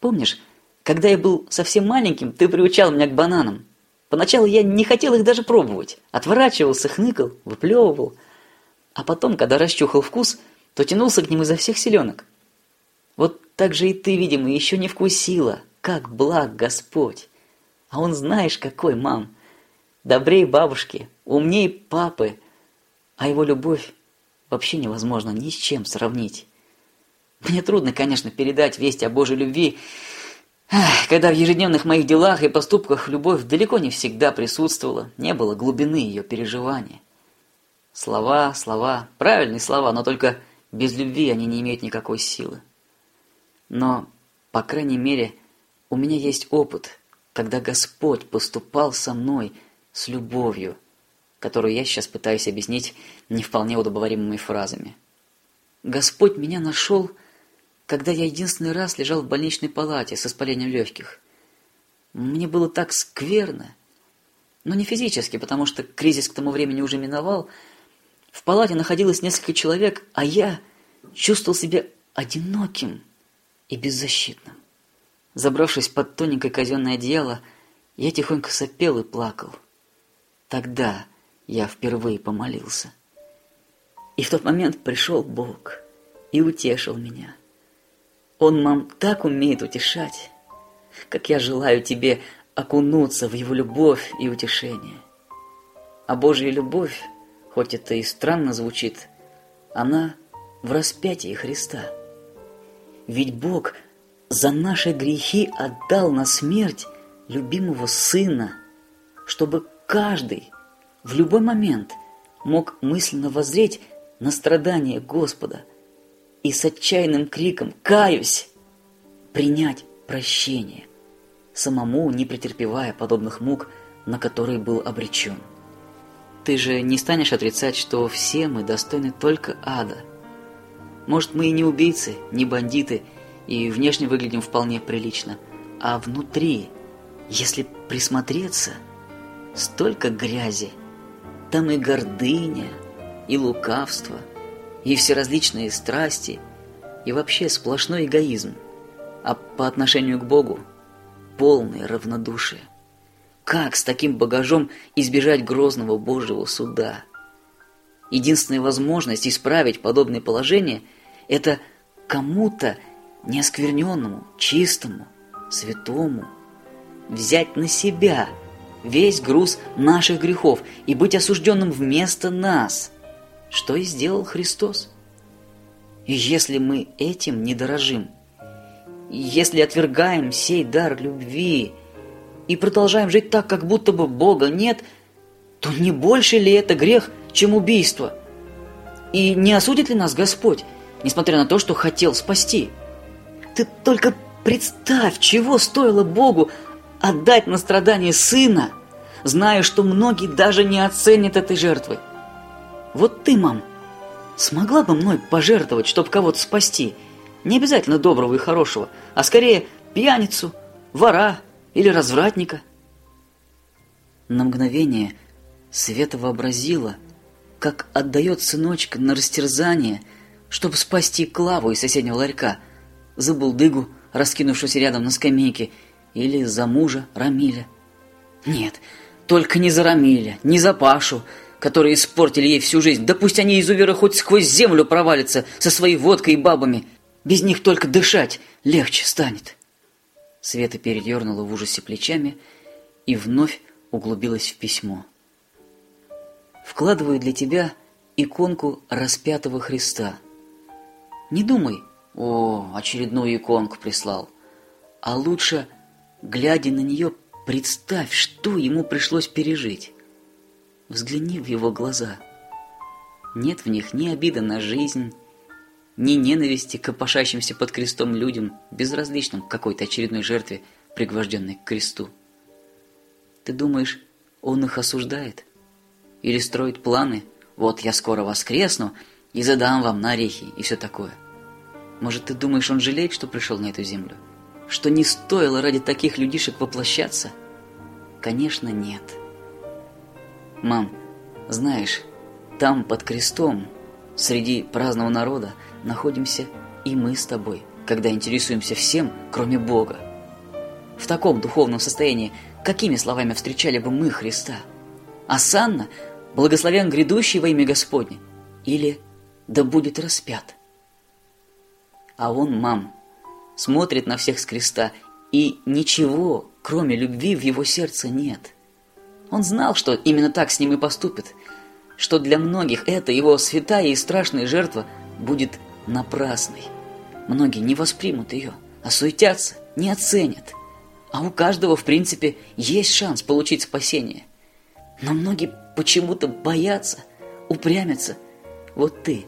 Помнишь, когда я был совсем маленьким, ты приучал меня к бананам. Поначалу я не хотел их даже пробовать. Отворачивался, хныкал, выплевывал. А потом, когда расчухал вкус, то тянулся к ним изо всех селенок. Вот так же и ты, видимо, еще не вкусила, как благ Господь. А он знаешь какой, мам. Добрей бабушки, умней папы, а его любовь вообще невозможно ни с чем сравнить. Мне трудно, конечно, передать весть о Божьей любви, когда в ежедневных моих делах и поступках любовь далеко не всегда присутствовала, не было глубины ее переживания. Слова, слова, правильные слова, но только без любви они не имеют никакой силы. Но, по крайней мере, у меня есть опыт, когда Господь поступал со мной с любовью – которую я сейчас пытаюсь объяснить не вполне удобоваримыми фразами. Господь меня нашел, когда я единственный раз лежал в больничной палате с испалением легких. Мне было так скверно, но не физически, потому что кризис к тому времени уже миновал. В палате находилось несколько человек, а я чувствовал себя одиноким и беззащитным. Забравшись под тоненькое казенное одеяло, я тихонько сопел и плакал. Тогда... я впервые помолился. И в тот момент пришел Бог и утешил меня. Он, мам, так умеет утешать, как я желаю тебе окунуться в его любовь и утешение. А Божья любовь хоть это и странно звучит, она в распятии Христа. Ведь Бог за наши грехи отдал на смерть любимого Сына, чтобы каждый В любой момент мог мысленно воззреть на страдания Господа и с отчаянным криком «Каюсь!» принять прощение, самому не претерпевая подобных мук, на которые был обречен. Ты же не станешь отрицать, что все мы достойны только ада. Может, мы и не убийцы, не бандиты, и внешне выглядим вполне прилично, а внутри, если присмотреться, столько грязи – там и гордыня, и лукавство, и все различные страсти, и вообще сплошной эгоизм. А по отношению к Богу – полное равнодушие. Как с таким багажом избежать грозного Божьего суда? Единственная возможность исправить подобное положение – это кому-то неоскверненному, чистому, святому взять на себя – весь груз наших грехов и быть осужденным вместо нас, что и сделал Христос. И если мы этим не дорожим, если отвергаем сей дар любви и продолжаем жить так, как будто бы Бога нет, то не больше ли это грех, чем убийство? И не осудит ли нас Господь, несмотря на то, что хотел спасти? Ты только представь, чего стоило Богу отдать на страдание сына, зная, что многие даже не оценят этой жертвы. Вот ты, мам, смогла бы мной пожертвовать, чтобы кого-то спасти? Не обязательно доброго и хорошего, а скорее пьяницу, вора или развратника. На мгновение Света вообразила, как отдает сыночка на растерзание, чтобы спасти Клаву из соседнего ларька, за булдыгу, раскинувшуюся рядом на скамейке, или за мужа Рамиля. Нет, только не за Рамиля, не за Пашу, которые испортили ей всю жизнь. Да пусть они из Увера хоть сквозь землю провалятся со своей водкой и бабами. Без них только дышать легче станет. Света передернула в ужасе плечами и вновь углубилась в письмо. «Вкладываю для тебя иконку распятого Христа. Не думай, о, очередную иконку прислал, а лучше – глядя на нее, представь, что ему пришлось пережить. Взгляни в его глаза. Нет в них ни обиды на жизнь, ни ненависти к опошащимся под крестом людям, безразличным к какой-то очередной жертве, пригвожденной к кресту. Ты думаешь, он их осуждает? Или строит планы? Вот я скоро воскресну и задам вам на орехи и все такое. Может, ты думаешь, он жалеет, что пришел на эту землю? Что не стоило ради таких людишек воплощаться? Конечно, нет. Мам, знаешь, там под крестом, среди праздного народа, находимся и мы с тобой, когда интересуемся всем, кроме Бога. В таком духовном состоянии какими словами встречали бы смотрит на всех с креста, и ничего, кроме любви, в его сердце нет. Он знал, что именно так с ним и поступит, что для многих эта его святая и страшная жертва будет напрасной. Многие не воспримут ее, осуетятся, а не оценят. А у каждого, в принципе, есть шанс получить спасение. Но многие почему-то боятся, упрямятся. Вот ты,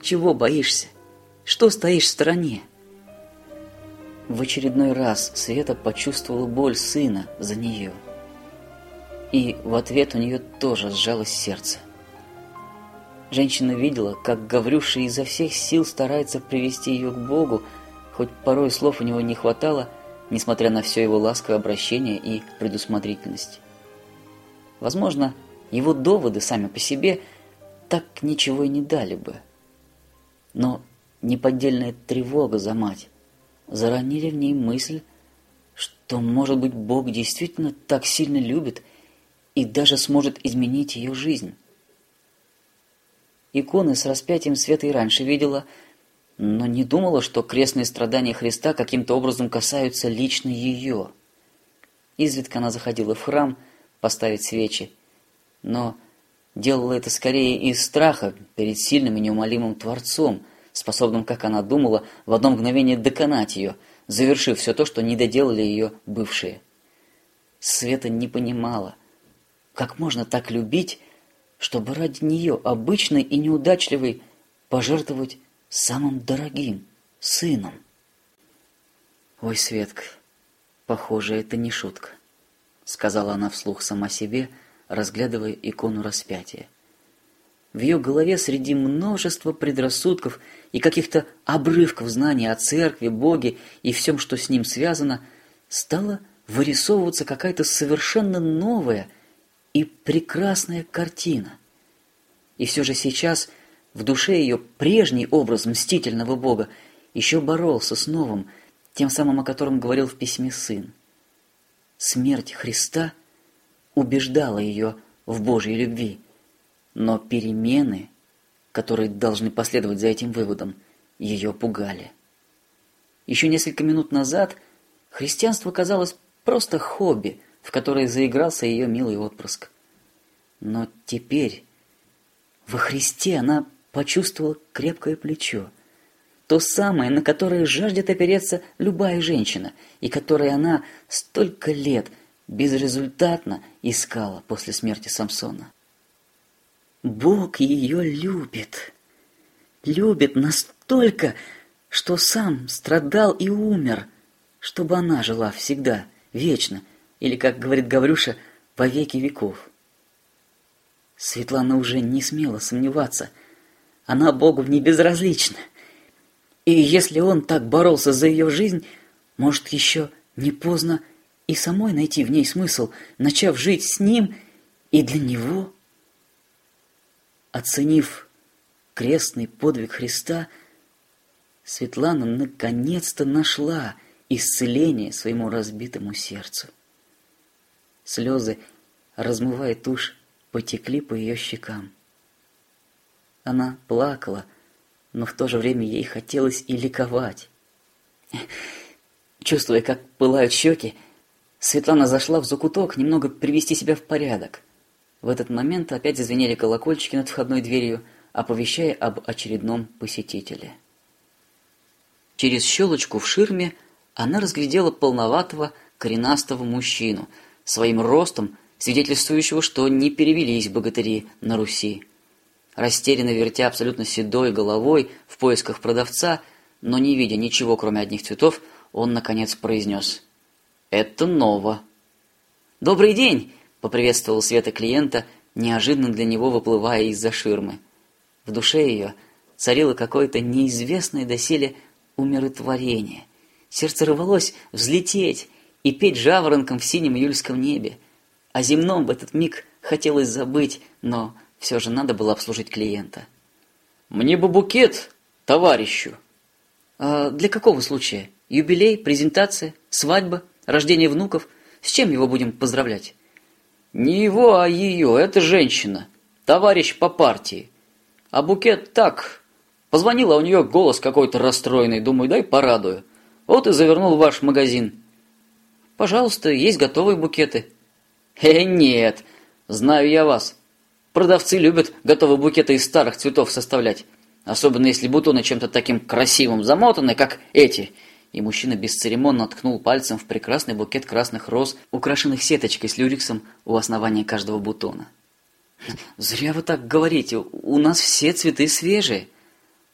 чего боишься? Что стоишь в стороне? В очередной раз Света почувствовала боль сына за нее. И в ответ у нее тоже сжалось сердце. Женщина видела, как Гаврюша изо всех сил старается привести ее к Богу, хоть порой слов у него не хватало, несмотря на все его ласковое обращение и предусмотрительность. Возможно, его доводы сами по себе так ничего и не дали бы. Но неподдельная тревога за мать заронили в ней мысль, что, может быть, Бог действительно так сильно любит и даже сможет изменить ее жизнь. Иконы с распятием Света и раньше видела, но не думала, что крестные страдания Христа каким-то образом касаются лично ее. Изредка она заходила в храм поставить свечи, но делала это скорее из страха перед сильным и неумолимым Творцом, способным, как она думала, в одно мгновение доконать ее, завершив все то, что не доделали ее бывшие. Света не понимала, как можно так любить, чтобы ради нее, обычной и неудачливой, пожертвовать самым дорогим – сыном. «Ой, Светка, похоже, это не шутка», – сказала она вслух сама себе, разглядывая икону распятия – в ее голове среди множества предрассудков и каких-то обрывков знаний о церкви, Боге и всем, что с ним связано, стала вырисовываться какая-то совершенно новая и прекрасная картина. И все же сейчас в душе ее прежний образ мстительного Бога еще боролся с новым, тем самым о котором говорил в письме сын. Смерть Христа убеждала ее в Божьей любви – но перемены, которые должны последовать за этим выводом, ее пугали. Еще несколько минут назад христианство казалось просто хобби, в которое заигрался ее милый отпрыск. Но теперь во Христе она почувствовала крепкое плечо, то самое, на которое жаждет опереться любая женщина, и которое она столько лет безрезультатно искала после смерти Самсона. Бог ее любит. Любит настолько, что сам страдал и умер, чтобы она жила всегда, вечно, или, как говорит Гаврюша, по веки веков. Светлана уже не смела сомневаться. Она Богу не безразлична. И если он так боролся за ее жизнь, может, еще не поздно и самой найти в ней смысл, начав жить с ним и для него – оценив крестный подвиг Христа, Светлана наконец-то нашла исцеление своему разбитому сердцу. Слезы, размывая тушь, потекли по ее щекам. Она плакала, но в то же время ей хотелось и ликовать. Чувствуя, как пылают щеки, Светлана зашла в закуток немного привести себя в порядок – в этот момент опять зазвенели колокольчики над входной дверью, оповещая об очередном посетителе. Через щелочку в ширме она разглядела полноватого, коренастого мужчину, своим ростом свидетельствующего, что не перевелись богатыри на Руси. Растерянно вертя абсолютно седой головой в поисках продавца, но не видя ничего, кроме одних цветов, он, наконец, произнес «Это ново». «Добрый день! поприветствовал Света клиента, неожиданно для него выплывая из-за ширмы. В душе ее царило какое-то неизвестное доселе умиротворение. Сердце рвалось взлететь и петь жаворонком в синем июльском небе. О земном в этот миг хотелось забыть, но все же надо было обслужить клиента. «Мне бы букет, товарищу!» а «Для какого случая? Юбилей, презентация, свадьба, рождение внуков? С чем его будем поздравлять?» Не его, а ее. Это женщина. Товарищ по партии. А букет так. Позвонила, у нее голос какой-то расстроенный. Думаю, дай порадую. Вот и завернул в ваш магазин. Пожалуйста, есть готовые букеты. Э, нет. Знаю я вас. Продавцы любят готовые букеты из старых цветов составлять. Особенно если бутоны чем-то таким красивым замотаны, как эти – и мужчина бесцеремонно ткнул пальцем в прекрасный букет красных роз, украшенных сеточкой с люриксом у основания каждого бутона. «Зря вы так говорите, у нас все цветы свежие.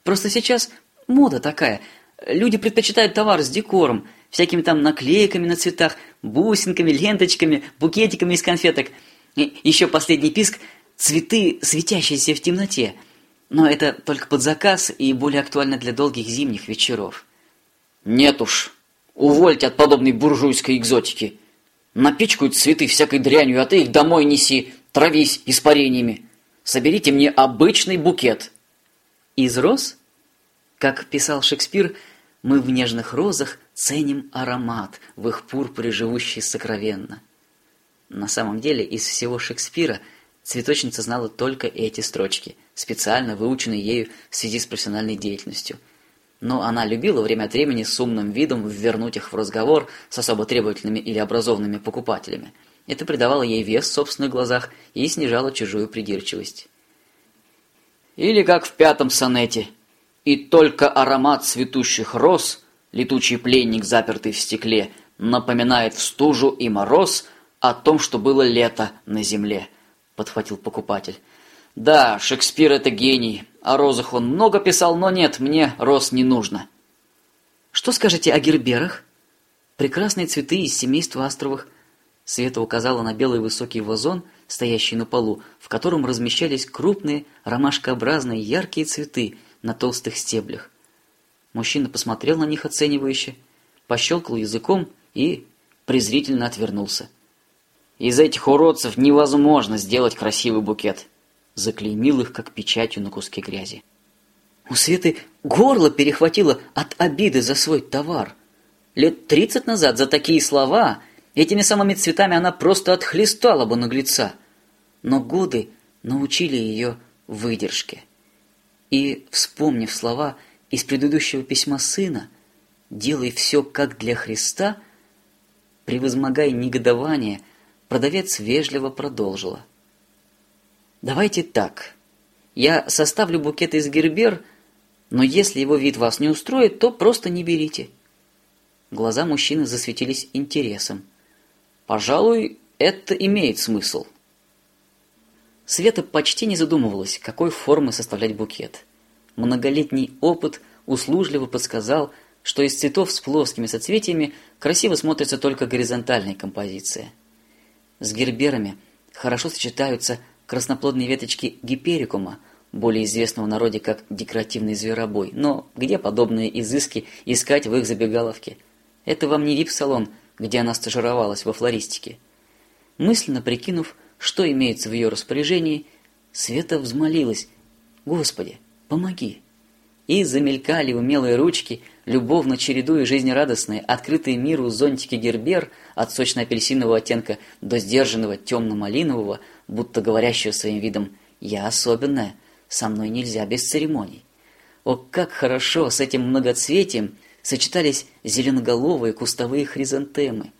Просто сейчас мода такая, люди предпочитают товар с декором, всякими там наклейками на цветах, бусинками, ленточками, букетиками из конфеток. И еще последний писк – цветы, светящиеся в темноте. Но это только под заказ и более актуально для долгих зимних вечеров». Нет уж, увольте от подобной буржуйской экзотики. Напичкают цветы всякой дрянью, а ты их домой неси, травись испарениями. Соберите мне обычный букет. Из роз? Как писал Шекспир – мы в нежных розах ценим аромат, в их пурпуре живущий сокровенно. На самом деле, из всего Шекспира цветочница знала только эти строчки, специально выученные ею в связи с профессиональной деятельностью. но она любила время от времени с умным видом ввернуть их в разговор с особо требовательными или образованными покупателями. Это придавало ей вес в собственных глазах и снижало чужую придирчивость. Или как в пятом сонете. «И только аромат цветущих роз, летучий пленник, запертый в стекле, напоминает в стужу и мороз о том, что было лето на земле», — подхватил покупатель. «Да, Шекспир — это гений, о розах он много писал, но нет, мне роз не нужно. Что скажете о герберах? Прекрасные цветы из семейства Астровых. Света указала на белый высокий вазон, стоящий на полу, в котором размещались крупные, ромашкообразные, яркие цветы на толстых стеблях. Мужчина посмотрел на них оценивающе, пощелкал языком и презрительно отвернулся. «Из этих уродцев невозможно сделать красивый букет», заклеймил их как печатью на куске грязи. У Светы горло перехватило от обиды за свой товар. Лет тридцать назад за такие слова этими самыми цветами она просто отхлестала бы наглеца. Но годы научили ее выдержке. И, вспомнив слова из предыдущего письма сына, «Делай все как для Христа», превозмогая негодование, продавец вежливо продолжила – Давайте так. Я составлю букет из гербер, но если его вид вас не устроит, то просто не берите. Глаза мужчины засветились интересом. Пожалуй, это имеет смысл. Света почти не задумывалась, какой формы составлять букет. Многолетний опыт услужливо подсказал, что из цветов с плоскими соцветиями красиво смотрится только горизонтальная композиция. С герберами хорошо сочетаются – красноплодные веточки гиперикума, более известного в народе как декоративный зверобой. Но где подобные изыски искать в их забегаловке? Это вам не вип-салон, где она стажировалась во флористике. Мысленно прикинув, что имеется в ее распоряжении, Света взмолилась «Господи, помоги!» И замелькали умелые ручки, любовно чередуя жизнерадостные, открытые миру зонтики гербер от сочно-апельсинового оттенка до сдержанного темно-малинового – будто говорящую своим видом «Я особенная, со мной нельзя без церемоний». О, как хорошо с этим многоцветием сочетались зеленоголовые кустовые хризантемы.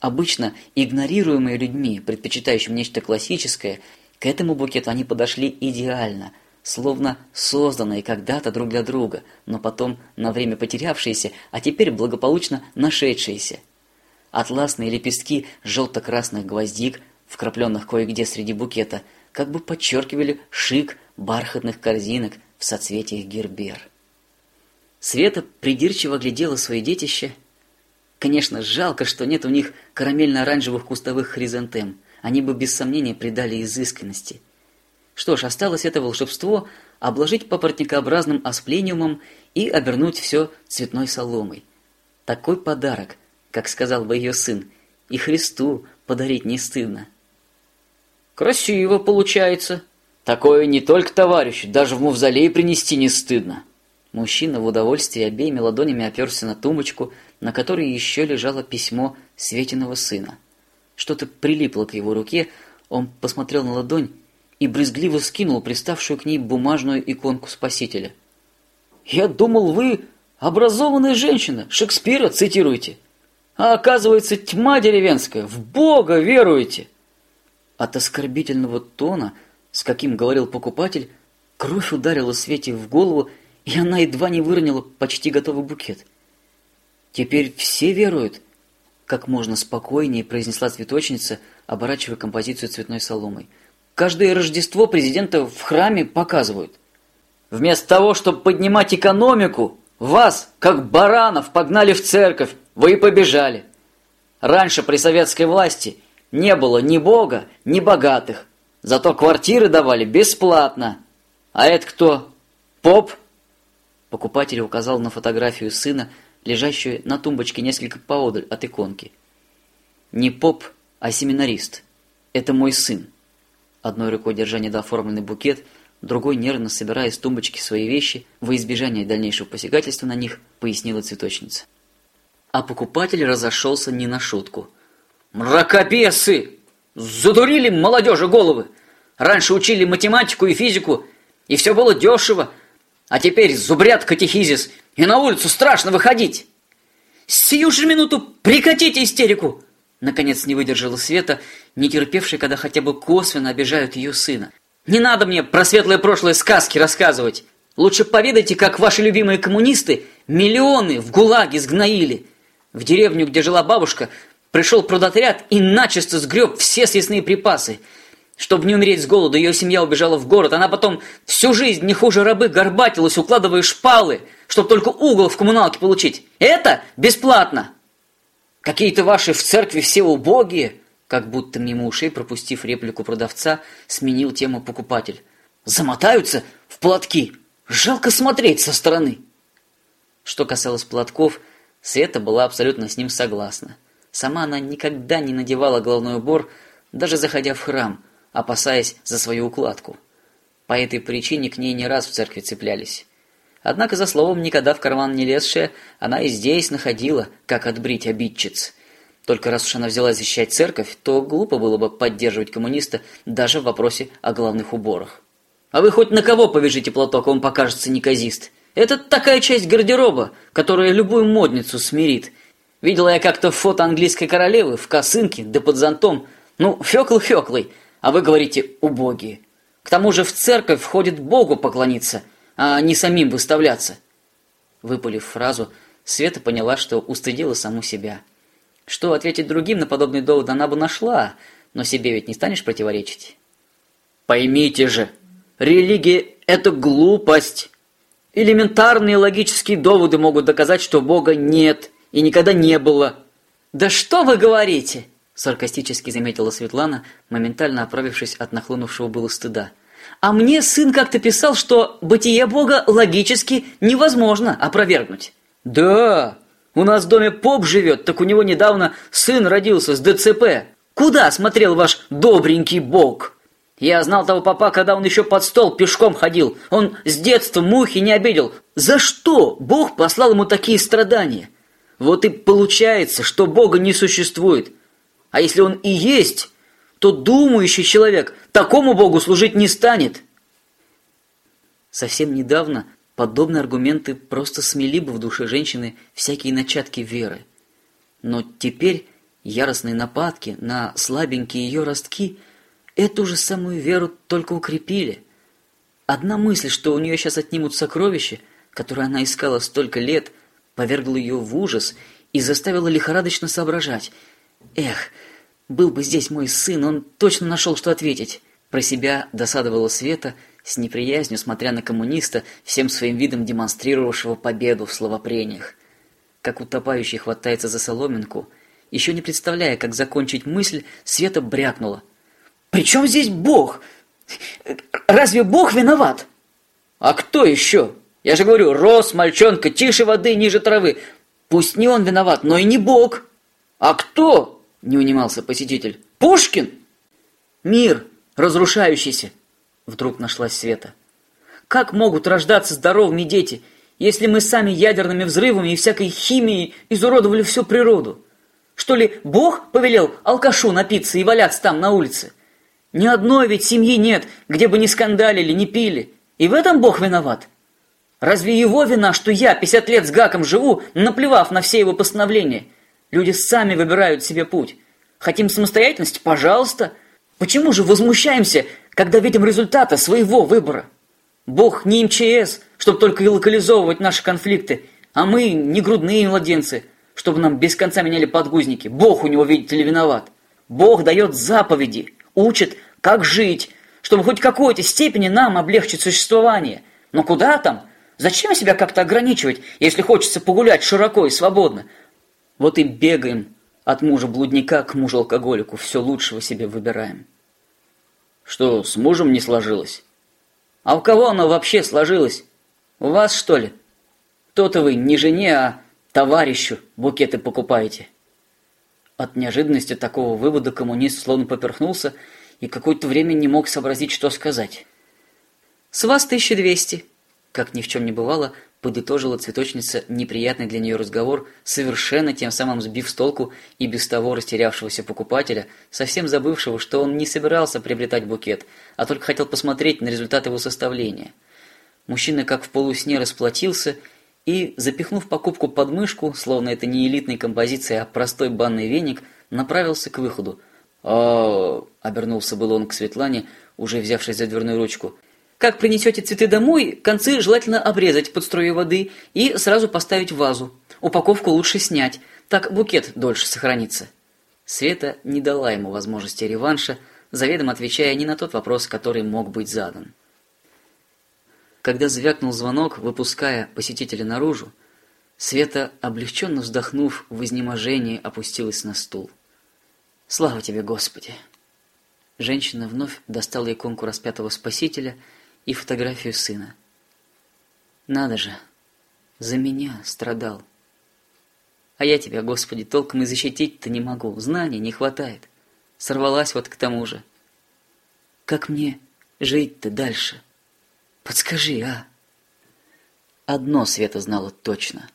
Обычно игнорируемые людьми, предпочитающим нечто классическое, к этому букету они подошли идеально, словно созданные когда-то друг для друга, но потом на время потерявшиеся, а теперь благополучно нашедшиеся. Атласные лепестки желто-красных гвоздик – вкрапленных кое-где среди букета, как бы подчеркивали шик бархатных корзинок в соцветиях гербер. Света придирчиво глядела свои детище. Конечно, жалко, что нет у них карамельно-оранжевых кустовых хризантем. Они бы без сомнения придали изысканности. Что ж, осталось это волшебство обложить папоротникообразным асплениумом и обернуть все цветной соломой. Такой подарок, как сказал бы ее сын, и Христу подарить не стыдно. Красиво получается. Такое не только товарищу, даже в мавзолей принести не стыдно. Мужчина в удовольствии обеими ладонями оперся на тумбочку, на которой еще лежало письмо Светиного сына. Что-то прилипло к его руке, он посмотрел на ладонь и брезгливо скинул приставшую к ней бумажную иконку Спасителя. «Я думал, вы образованная женщина, Шекспира цитируете, а оказывается тьма деревенская, в Бога веруете!» От оскорбительного тона, с каким говорил покупатель, кровь ударила Свете в голову, и она едва не выронила почти готовый букет. «Теперь все веруют», — как можно спокойнее произнесла цветочница, оборачивая композицию цветной соломой — Каждое Рождество президента в храме показывают. Вместо того, чтобы поднимать экономику, вас, как баранов, погнали в церковь, вы и побежали. Раньше при советской власти не было ни бога, ни богатых. Зато квартиры давали бесплатно. А это кто? Поп? Покупатель указал на фотографию сына, лежащую на тумбочке несколько поодаль от иконки. Не поп, а семинарист. Это мой сын. Одной рукой держа недооформленный букет, другой нервно собирая с тумбочки свои вещи во избежание дальнейшего посягательства на них, пояснила цветочница. А покупатель разошелся не на шутку – мракобесы! Задурили молодежи головы! Раньше учили математику и физику, и все было дешево, а теперь зубрят катехизис, и на улицу страшно выходить!» «Сию же минуту прекратите истерику!» Наконец не выдержала Света, не терпевшая, когда хотя бы косвенно обижают ее сына. «Не надо мне про светлое прошлое сказки рассказывать! Лучше поведайте, как ваши любимые коммунисты миллионы в ГУЛАГе сгноили! В деревню, где жила бабушка, пришел продотряд и начисто сгреб все съестные припасы. Чтобы не умереть с голода, ее семья убежала в город. Она потом всю жизнь, не хуже рабы, горбатилась, укладывая шпалы, чтобы только угол в коммуналке получить. Это бесплатно! Какие-то ваши в церкви все убогие!» Как будто мимо ушей, пропустив реплику продавца, сменил тему покупатель. «Замотаются в платки! Жалко смотреть со стороны!» Что касалось платков, Света была абсолютно с ним согласна. Сама она никогда не надевала головной убор, даже заходя в храм, опасаясь за свою укладку. По этой причине к ней не раз в церкви цеплялись. Однако, за словом никогда в карман не лезшая, она и здесь находила, как отбрить обидчиц. Только раз уж она взялась защищать церковь, то глупо было Видела я как-то фото английской королевы в косынке, да под зонтом. Ну, фёкл-фёклый, а вы говорите «убогие». К тому же в церковь входит Богу поклониться, а не самим выставляться. Выпалив фразу, Света поняла, что устыдила саму себя. Что ответить другим на подобный довод она бы нашла, но себе ведь не станешь противоречить. Поймите же, религия – это глупость. Элементарные логические доводы могут доказать, что Бога нет – и никогда не было. Да что вы говорите? саркастически заметила Светлана, моментально оправившись от нахлынувшего было стыда. А мне сын как-то писал, что бытие Бога логически невозможно опровергнуть. Да, у нас в доме поп живет, так у него недавно сын родился с ДЦП. Куда смотрел ваш добренький Бог? Я знал того папа, когда он еще под стол пешком ходил. Он с детства мухи не обидел. За что Бог послал ему такие страдания? Вот и получается, что Бога не существует. А если он и есть, то думающий человек такому Богу служить не станет. Совсем недавно подобные аргументы просто смели бы в душе женщины всякие начатки веры. Но теперь яростные нападки на слабенькие ее ростки эту же самую веру только укрепили. Одна мысль, что у нее сейчас отнимут сокровища, которые она искала столько лет – повергло ее в ужас и заставило лихорадочно соображать. «Эх, был бы здесь мой сын, он точно нашел, что ответить!» Про себя досадовала Света, с неприязнью смотря на коммуниста, всем своим видом демонстрировавшего победу в словопрениях. Как утопающий хватается за соломинку, еще не представляя, как закончить мысль, Света брякнула. «При чем здесь Бог? Разве Бог виноват?» «А кто еще?» Я же говорю, рос мальчонка тише воды, ниже травы. Пусть не он виноват, но и не Бог. А кто? Не унимался посетитель. Пушкин? Мир, разрушающийся. Вдруг нашлась Света. Как могут рождаться здоровыми дети, если мы сами ядерными взрывами и всякой химией изуродовали всю природу? Что ли, Бог повелел алкашу напиться и валяться там на улице? Ни одной ведь семьи нет, где бы не скандалили, не пили. И в этом Бог виноват. Разве его вина, что я 50 лет с Гаком живу, наплевав на все его постановления? Люди сами выбирают себе путь. Хотим самостоятельность, Пожалуйста. Почему же возмущаемся, когда видим результаты своего выбора? Бог не МЧС, чтобы только и локализовывать наши конфликты, а мы не грудные младенцы, чтобы нам без конца меняли подгузники. Бог у него, видите ли, виноват. Бог дает заповеди, учит, как жить, чтобы хоть какой-то степени нам облегчить существование. Но куда там? Зачем себя как-то ограничивать, если хочется погулять широко и свободно? Вот и бегаем от мужа-блудника к мужу-алкоголику, все лучшего себе выбираем. Что, с мужем не сложилось? А у кого оно вообще сложилось? У вас, что ли? То-то вы не жене, а товарищу букеты покупаете. От неожиданности такого вывода коммунист словно поперхнулся и какое-то время не мог сообразить, что сказать. «С вас 1200», как ни в чем не бывало, подытожила цветочница неприятный для нее разговор, совершенно тем самым сбив с толку и без того растерявшегося покупателя, совсем забывшего, что он не собирался приобретать букет, а только хотел посмотреть на результат его составления. Мужчина как в полусне расплатился и, запихнув покупку под мышку, словно это не элитная композиция, а простой банный веник, направился к выходу. а обернулся был он к Светлане, уже взявшись за дверную ручку – как принесете цветы домой, концы желательно обрезать под струей воды и сразу поставить в вазу. Упаковку лучше снять, так букет дольше сохранится. Света не дала ему возможности реванша, заведомо отвечая не на тот вопрос, который мог быть задан. Когда звякнул звонок, выпуская посетителя наружу, Света, облегченно вздохнув, в изнеможении опустилась на стул. «Слава тебе, Господи!» Женщина вновь достала иконку распятого спасителя – и фотографию сына. Надо же, за меня страдал. А я тебя, Господи, толком и защитить-то не могу, знаний не хватает. Сорвалась вот к тому же. Как мне жить-то дальше? Подскажи, а? Одно Света знала точно.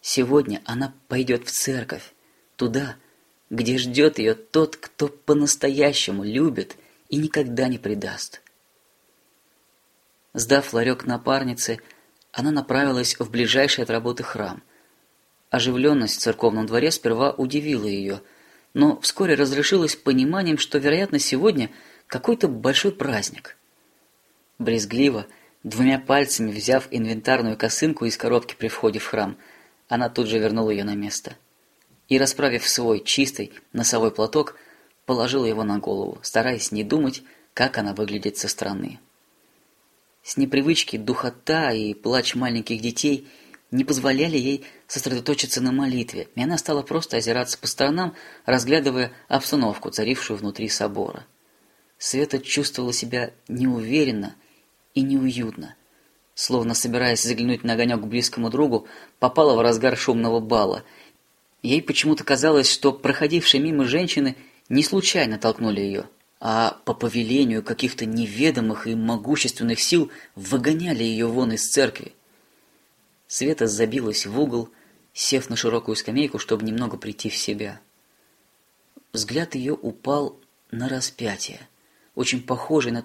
Сегодня она пойдет в церковь, туда, где ждет ее тот, кто по-настоящему любит и никогда не предаст. Сдав ларек напарницы, она направилась в ближайший от работы храм. Оживленность в церковном дворе сперва удивила ее, но вскоре разрешилась пониманием, что, вероятно, сегодня какой-то большой праздник. Брезгливо, двумя пальцами взяв инвентарную косынку из коробки при входе в храм, она тут же вернула ее на место. И, расправив свой чистый носовой платок, положила его на голову, стараясь не думать, как она выглядит со стороны. С непривычки духота и плач маленьких детей не позволяли ей сосредоточиться на молитве, и она стала просто озираться по сторонам, разглядывая обстановку, царившую внутри собора. Света чувствовала себя неуверенно и неуютно, словно собираясь заглянуть на огонек к близкому другу, попала в разгар шумного бала. Ей почему-то казалось, что проходившие мимо женщины не случайно толкнули ее – а по повелению каких-то неведомых и могущественных сил выгоняли ее вон из церкви. Света забилась в угол, сев на широкую скамейку, чтобы немного прийти в себя. Взгляд ее упал на распятие, очень похожее на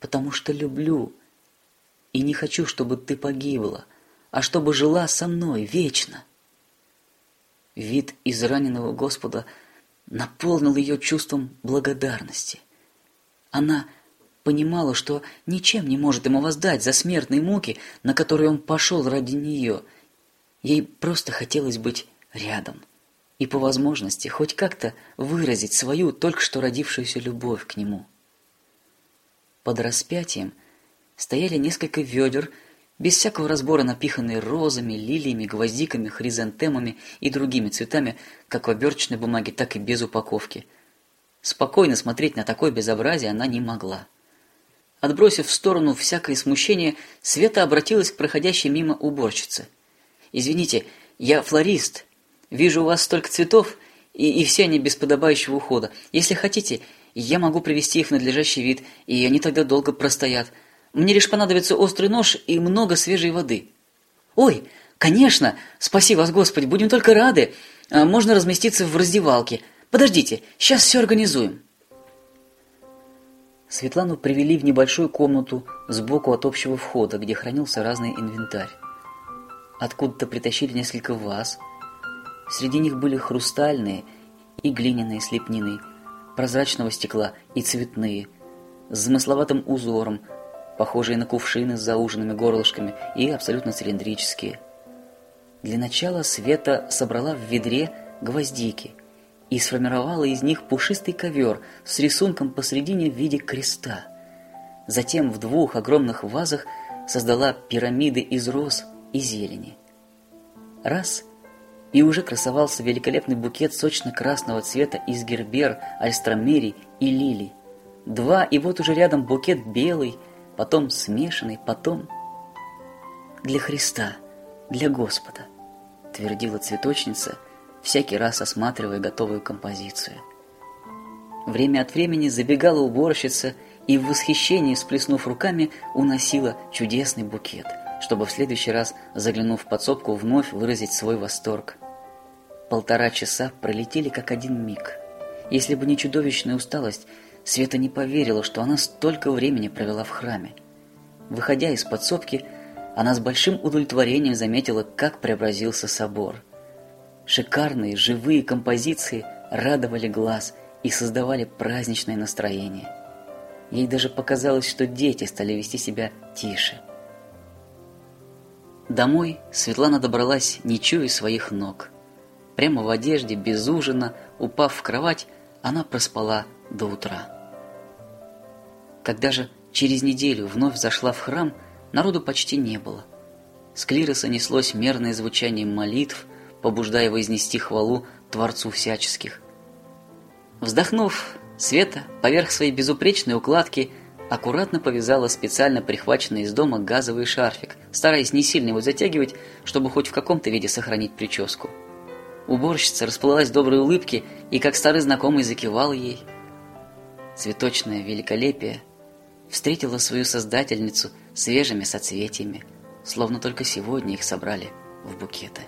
то, что прислал ей сын, только намного больше. Христос, вися на кресте, будто распростирал к ней свои объятия, говоря, «Это я сделал для тебя, потому что люблю и не хочу, чтобы ты погибла» а чтобы жила со мной вечно. Вид израненного Господа наполнил ее чувством благодарности. Она понимала, что ничем не может ему воздать за смертные муки, на которые он пошел ради нее. Ей просто хотелось быть рядом и по возможности хоть как-то выразить свою только что родившуюся любовь к нему. Под распятием стояли несколько ведер без всякого разбора напиханные розами, лилиями, гвоздиками, хризантемами и другими цветами, как в оберточной бумаге, так и без упаковки. Спокойно смотреть на такое безобразие она не могла. Отбросив в сторону всякое смущение, Света обратилась к проходящей мимо уборщице. «Извините, я флорист. Вижу у вас столько цветов, и, и все они без подобающего ухода. Если хотите, я могу привести их в надлежащий вид, и они тогда долго простоят». Мне лишь понадобится острый нож и много свежей воды. Ой, конечно, спаси вас, Господи, будем только рады. А, можно разместиться в раздевалке. Подождите, сейчас все организуем. Светлану привели в небольшую комнату сбоку от общего входа, где хранился разный инвентарь. Откуда-то притащили несколько ваз. Среди них были хрустальные и глиняные с прозрачного стекла и цветные, с замысловатым узором, похожие на кувшины с зауженными горлышками и абсолютно цилиндрические. Для начала Света собрала в ведре гвоздики и сформировала из них пушистый ковер с рисунком посредине в виде креста. Затем в двух огромных вазах создала пирамиды из роз и зелени. Раз – и уже красовался великолепный букет сочно-красного цвета из гербер, альстромерий и лилий. Два, и вот уже рядом букет белый, потом смешанный, потом... «Для Христа, для Господа», — твердила цветочница, всякий раз осматривая готовую композицию. Время от времени забегала уборщица и в восхищении, сплеснув руками, уносила чудесный букет — чтобы в следующий раз, заглянув в подсобку, вновь выразить свой восторг полтора часа пролетели как один миг. Если бы не чудовищная усталость, Света не поверила, что она столько времени провела в храме. Выходя из подсобки, она с большим удовлетворением заметила, как преобразился собор. Шикарные живые композиции радовали глаз и создавали праздничное настроение. Ей даже показалось, что дети стали вести себя тише. Домой Светлана добралась, не чуя своих ног – прямо в одежде, без ужина, упав в кровать, она проспала до утра. Когда же через неделю вновь зашла в храм, народу почти не было. С клироса неслось мерное звучание молитв, побуждая вознести хвалу Творцу всяческих. Вздохнув, Света поверх своей безупречной укладки аккуратно повязала специально прихваченный из дома газовый шарфик, стараясь не сильно его затягивать, чтобы хоть в каком-то виде сохранить прическу уборщица расплылась в доброй улыбке и, как старый знакомый, закивал ей. Цветочное великолепие встретило свою создательницу свежими соцветиями, словно только сегодня их собрали в букеты.